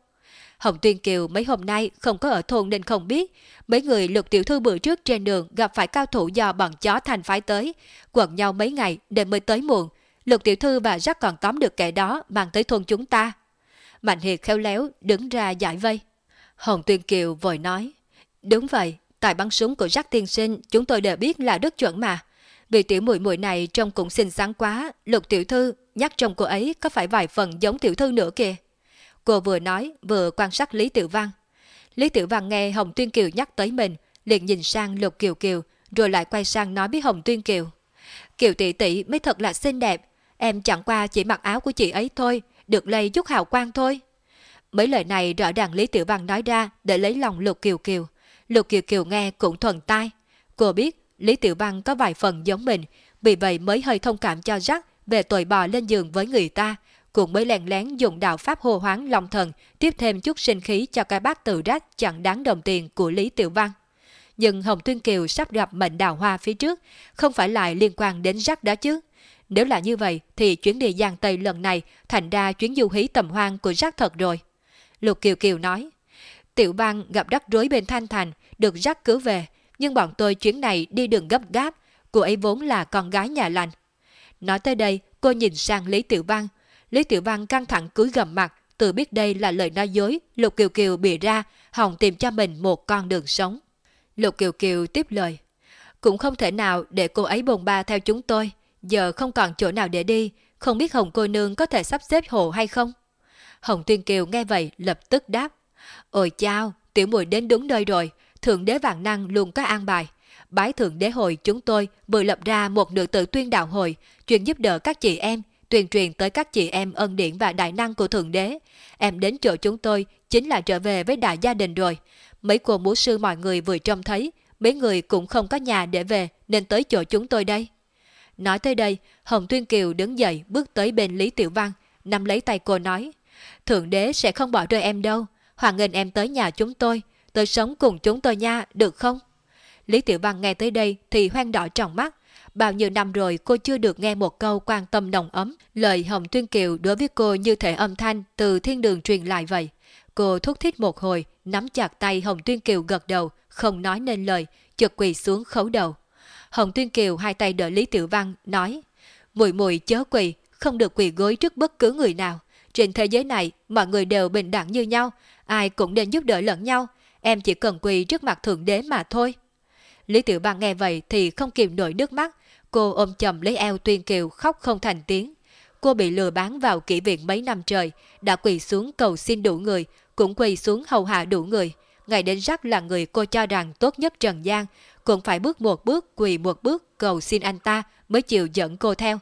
Hồng Tuyên Kiều mấy hôm nay không có ở thôn nên không biết. Mấy người lục tiểu thư bữa trước trên đường gặp phải cao thủ do bọn chó thành phái tới. Quẩn nhau mấy ngày để mới tới muộn. Lục tiểu thư và rắc còn tóm được kẻ đó mang tới thôn chúng ta. Mạnh Hiệt khéo léo đứng ra giải vây. Hồng Tuyên Kiều vội nói, đúng vậy, tài bắn súng của Jack tiên sinh chúng tôi đều biết là rất chuẩn mà. Vì tiểu muội muội này trông cũng xinh xắn quá, lục tiểu thư nhắc trong cô ấy có phải vài phần giống tiểu thư nữa kìa. Cô vừa nói vừa quan sát Lý Tiểu Văn. Lý Tiểu Văn nghe Hồng Tuyên Kiều nhắc tới mình, liền nhìn sang Lục Kiều Kiều, rồi lại quay sang nói với Hồng Tuyên Kiều. Kiều tỷ tỷ mới thật là xinh đẹp, em chẳng qua chỉ mặc áo của chị ấy thôi, được lây chút hào quang thôi. Mấy lời này rõ ràng Lý Tiểu Văn nói ra để lấy lòng Lục Kiều Kiều. Lục Kiều Kiều nghe cũng thuần tai. Cô biết Lý Tiểu Văn có vài phần giống mình, vì vậy mới hơi thông cảm cho rắc về tội bò lên giường với người ta, cũng mới lèn lén dùng đạo pháp hô hoáng long thần tiếp thêm chút sinh khí cho cái bát tự rách chẳng đáng đồng tiền của Lý Tiểu Văn. Nhưng Hồng Tuyên Kiều sắp gặp mệnh đào hoa phía trước, không phải lại liên quan đến rắc đó chứ. Nếu là như vậy thì chuyến đi Giang Tây lần này thành ra chuyến du hí tầm hoang của rắc thật rồi. Lục Kiều Kiều nói, Tiểu Văn gặp rắc rối bên Thanh Thành, được rắc cứu về, nhưng bọn tôi chuyến này đi đường gấp gáp, cô ấy vốn là con gái nhà lành. Nói tới đây, cô nhìn sang Lý Tiểu Văn. Lý Tiểu Văn căng thẳng cúi gầm mặt, tự biết đây là lời nói dối, Lục Kiều Kiều bị ra, hòng tìm cho mình một con đường sống. Lục Kiều Kiều tiếp lời, cũng không thể nào để cô ấy bồn ba theo chúng tôi, giờ không còn chỗ nào để đi, không biết Hồng cô nương có thể sắp xếp hộ hay không? Hồng Tuyên Kiều nghe vậy lập tức đáp. Ôi chao, tiểu mùi đến đúng nơi rồi, Thượng đế vạn năng luôn có an bài. Bái Thượng đế hội chúng tôi vừa lập ra một nữ tự tuyên đạo hội, chuyên giúp đỡ các chị em, tuyên truyền tới các chị em ân điển và đại năng của Thượng đế. Em đến chỗ chúng tôi chính là trở về với đại gia đình rồi. Mấy cô múa sư mọi người vừa trông thấy, mấy người cũng không có nhà để về nên tới chỗ chúng tôi đây. Nói tới đây, Hồng Tuyên Kiều đứng dậy bước tới bên Lý Tiểu Văn, nắm lấy tay cô nói. Thượng đế sẽ không bỏ rơi em đâu. Hoàng nghênh em tới nhà chúng tôi, tới sống cùng chúng tôi nha, được không? Lý Tiểu Văn nghe tới đây thì hoang đỏ trong mắt. Bao nhiêu năm rồi cô chưa được nghe một câu quan tâm nồng ấm. Lời Hồng Tuyên Kiều đối với cô như thể âm thanh từ thiên đường truyền lại vậy. Cô thúc thích một hồi, nắm chặt tay Hồng Tuyên Kiều gật đầu, không nói nên lời, chợt quỳ xuống khấu đầu. Hồng Tuyên Kiều hai tay đỡ Lý Tiểu Văn, nói, mùi mùi chớ quỳ, không được quỳ gối trước bất cứ người nào. Trên thế giới này, mọi người đều bình đẳng như nhau, ai cũng nên giúp đỡ lẫn nhau, em chỉ cần quỳ trước mặt Thượng Đế mà thôi. Lý Tiểu Bang nghe vậy thì không kìm nổi nước mắt, cô ôm chầm lấy eo Tuyên Kiều khóc không thành tiếng. Cô bị lừa bán vào kỹ viện mấy năm trời, đã quỳ xuống cầu xin đủ người, cũng quỳ xuống hầu hạ đủ người. Ngày đến rắc là người cô cho rằng tốt nhất trần gian, cũng phải bước một bước quỳ một bước cầu xin anh ta mới chịu dẫn cô theo.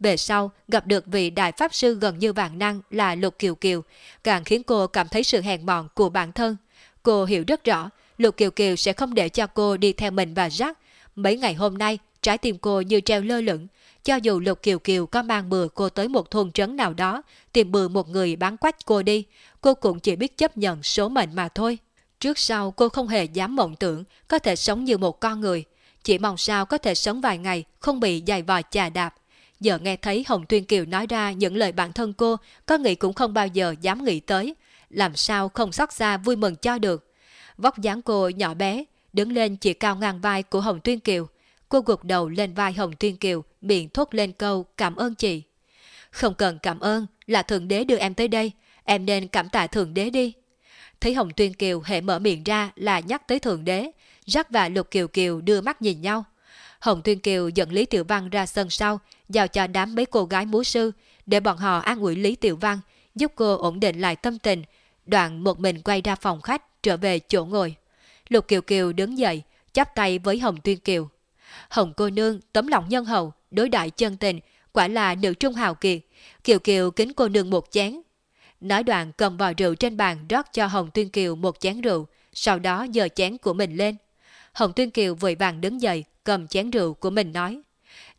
Về sau, gặp được vị đại pháp sư gần như vạn năng là Lục Kiều Kiều, càng khiến cô cảm thấy sự hèn mọn của bản thân. Cô hiểu rất rõ, Lục Kiều Kiều sẽ không để cho cô đi theo mình và rắc. Mấy ngày hôm nay, trái tim cô như treo lơ lửng. Cho dù Lục Kiều Kiều có mang bừa cô tới một thôn trấn nào đó, tìm bừa một người bán quách cô đi, cô cũng chỉ biết chấp nhận số mệnh mà thôi. Trước sau cô không hề dám mộng tưởng có thể sống như một con người. Chỉ mong sao có thể sống vài ngày không bị dày vò chà đạp. Giờ nghe thấy Hồng Tuyên Kiều nói ra những lời bản thân cô, có nghĩ cũng không bao giờ dám nghĩ tới. Làm sao không xót xa vui mừng cho được. Vóc dáng cô nhỏ bé, đứng lên chỉ cao ngang vai của Hồng Tuyên Kiều. Cô gục đầu lên vai Hồng Tuyên Kiều, miệng thốt lên câu cảm ơn chị. Không cần cảm ơn, là Thượng Đế đưa em tới đây, em nên cảm tạ Thượng Đế đi. Thấy Hồng Tuyên Kiều hệ mở miệng ra là nhắc tới Thượng Đế, Rắc và Lục Kiều Kiều đưa mắt nhìn nhau. Hồng Tuyên Kiều dẫn Lý Tiểu Văn ra sân sau, giao cho đám mấy cô gái múa sư, để bọn họ an ủi Lý Tiểu Văn, giúp cô ổn định lại tâm tình. Đoạn một mình quay ra phòng khách, trở về chỗ ngồi. Lục Kiều Kiều đứng dậy, chắp tay với Hồng Tuyên Kiều. Hồng cô nương tấm lòng nhân hậu, đối đại chân tình, quả là nữ trung hào kiệt. Kiều Kiều kính cô nương một chén. Nói đoạn cầm vò rượu trên bàn rót cho Hồng Tuyên Kiều một chén rượu, sau đó dờ chén của mình lên. Hồng Tuyên Kiều vội vàng đứng dậy, cầm chén rượu của mình nói.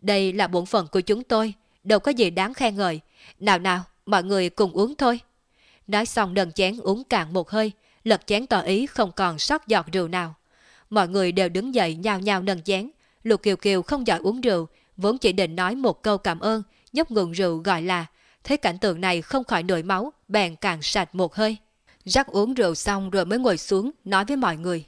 Đây là bổn phận của chúng tôi, đâu có gì đáng khen ngợi. Nào nào, mọi người cùng uống thôi. Nói xong nâng chén uống cạn một hơi, lật chén tỏ ý không còn sót giọt rượu nào. Mọi người đều đứng dậy nhào nhào nâng chén. Lục Kiều Kiều không giỏi uống rượu, vốn chỉ định nói một câu cảm ơn, nhấp ngụm rượu gọi là. Thấy cảnh tượng này không khỏi nổi máu, bèn càng sạch một hơi. Rắc uống rượu xong rồi mới ngồi xuống, nói với mọi người.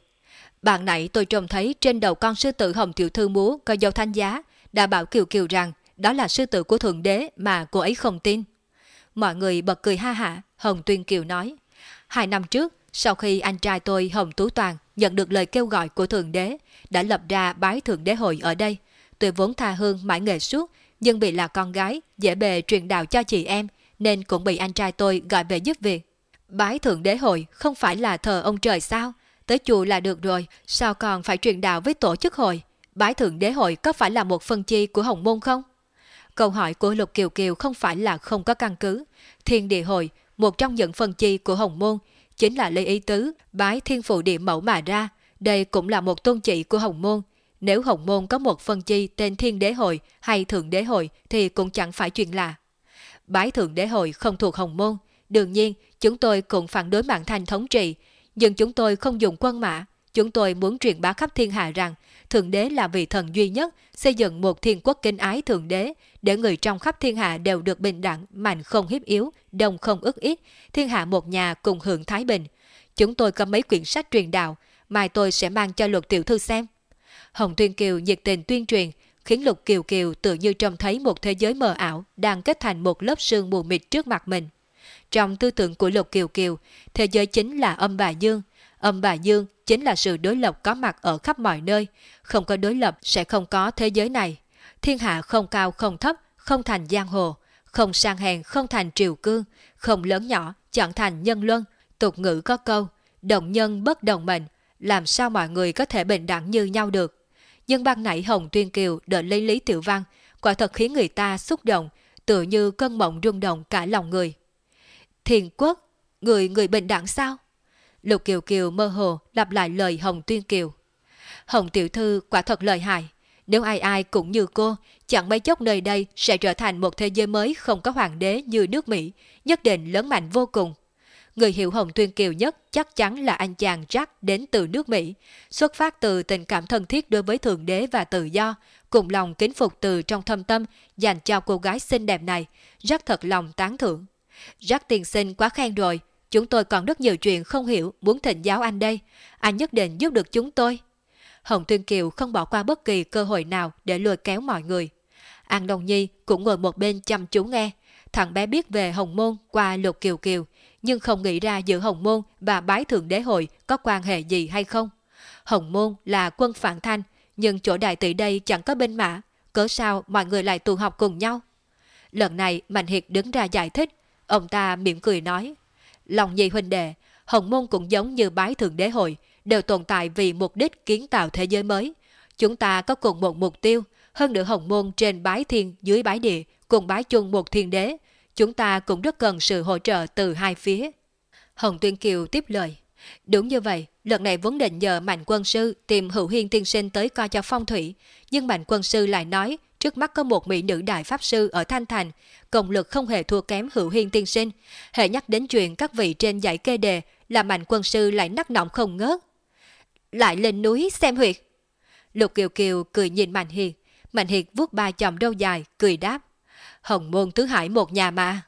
Bạn nãy tôi trông thấy trên đầu con sư tử Hồng Tiểu Thư múa có dâu thanh giá, đã bảo Kiều Kiều rằng đó là sư tử của Thượng Đế mà cô ấy không tin. Mọi người bật cười ha hả, Hồng Tuyên Kiều nói. Hai năm trước, sau khi anh trai tôi Hồng Tú Toàn nhận được lời kêu gọi của Thượng Đế, đã lập ra bái Thượng Đế hội ở đây. Tôi vốn tha hương mãi nghề suốt, nhưng vì là con gái, dễ bề truyền đạo cho chị em, nên cũng bị anh trai tôi gọi về giúp việc. Bái Thượng Đế hội không phải là thờ ông trời sao? Tới chùa là được rồi, sao còn phải truyền đạo với tổ chức hội? Bái Thượng Đế hội có phải là một phân chi của Hồng Môn không? Câu hỏi của Lục Kiều Kiều không phải là không có căn cứ. Thiên địa hội, một trong những phân chi của Hồng Môn, chính là lấy ý tứ bái thiên phụ địa mẫu mà ra. Đây cũng là một tôn trị của Hồng Môn. Nếu Hồng Môn có một phân chi tên Thiên Đế Hội hay Thượng Đế Hội thì cũng chẳng phải chuyện lạ. Bái Thượng Đế Hội không thuộc Hồng Môn. Đương nhiên, chúng tôi cũng phản đối mạng thành thống trị. Nhưng chúng tôi không dùng quân mã. Chúng tôi muốn truyền bá khắp thiên hạ rằng Thượng Đế là vị thần duy nhất xây dựng một thiên quốc kinh ái Thượng Đế để người trong khắp thiên hạ đều được bình đẳng, mạnh không hiếp yếu, đông không ức ít, thiên hạ một nhà cùng hưởng thái bình. Chúng tôi có mấy quyển sách truyền đạo, mai tôi sẽ mang cho luật tiểu thư xem. Hồng Tuyên Kiều nhiệt tình tuyên truyền, khiến Lục Kiều Kiều tự như trông thấy một thế giới mờ ảo đang kết thành một lớp sương mù mịt trước mặt mình. Trong tư tưởng của Lục Kiều Kiều, thế giới chính là âm bà dương. Âm bà dương chính là sự đối lập có mặt ở khắp mọi nơi. Không có đối lập sẽ không có thế giới này. Thiên hạ không cao không thấp, không thành giang hồ. Không sang hèn không thành triều cương. Không lớn nhỏ, chẳng thành nhân luân. Tục ngữ có câu, đồng nhân bất đồng mệnh. Làm sao mọi người có thể bình đẳng như nhau được? Nhưng ban nãy Hồng Tuyên Kiều đợi lấy Lý Tiểu Văn, quả thật khiến người ta xúc động, tựa như cơn mộng rung động cả lòng người. Thiền quốc, người người bình đẳng sao? Lục Kiều Kiều mơ hồ lặp lại lời Hồng Tuyên Kiều. Hồng Tiểu Thư quả thật lợi hại. Nếu ai ai cũng như cô, chẳng mấy chốc nơi đây sẽ trở thành một thế giới mới không có hoàng đế như nước Mỹ, nhất định lớn mạnh vô cùng. Người hiểu Hồng Tuyên Kiều nhất chắc chắn là anh chàng Jack đến từ nước Mỹ, xuất phát từ tình cảm thân thiết đối với Thượng Đế và tự do, cùng lòng kính phục từ trong thâm tâm dành cho cô gái xinh đẹp này, rất thật lòng tán thưởng. Jack tiền sinh quá khen rồi, chúng tôi còn rất nhiều chuyện không hiểu muốn thỉnh giáo anh đây. Anh nhất định giúp được chúng tôi. Hồng Tuyên Kiều không bỏ qua bất kỳ cơ hội nào để lôi kéo mọi người. An Đồng Nhi cũng ngồi một bên chăm chú nghe. Thằng bé biết về Hồng Môn qua Lục Kiều Kiều, nhưng không nghĩ ra giữa Hồng Môn và Bái Thượng Đế Hội có quan hệ gì hay không. Hồng Môn là quân phản thanh, nhưng chỗ đại tỷ đây chẳng có binh mã, cớ sao mọi người lại tụ học cùng nhau. Lần này Mạnh Hiệt đứng ra giải thích, ông ta mỉm cười nói, lòng nhi huynh đệ, Hồng Môn cũng giống như bái thượng đế hội, đều tồn tại vì mục đích kiến tạo thế giới mới. Chúng ta có cùng một mục tiêu, hơn nữa Hồng Môn trên bái thiên dưới bái địa, cùng bái chung một thiên đế. Chúng ta cũng rất cần sự hỗ trợ từ hai phía. Hồng Tuyên Kiều tiếp lời. Đúng như vậy, lần này vốn định nhờ Mạnh Quân Sư tìm Hữu Hiên Tiên Sinh tới coi cho phong thủy, nhưng Mạnh Quân Sư lại nói trước mắt có một mỹ nữ đại pháp sư ở Thanh Thành, công lực không hề thua kém Hữu Hiên Tiên Sinh. Hệ nhắc đến chuyện các vị trên dãy kê đề là Mạnh Quân Sư lại nắc nọng không ngớt. Lại lên núi xem huyệt. Lục Kiều Kiều cười nhìn Mạnh hiệt Mạnh hiệt vuốt ba chòm râu dài, cười đáp. Hồng môn tứ hải một nhà mà.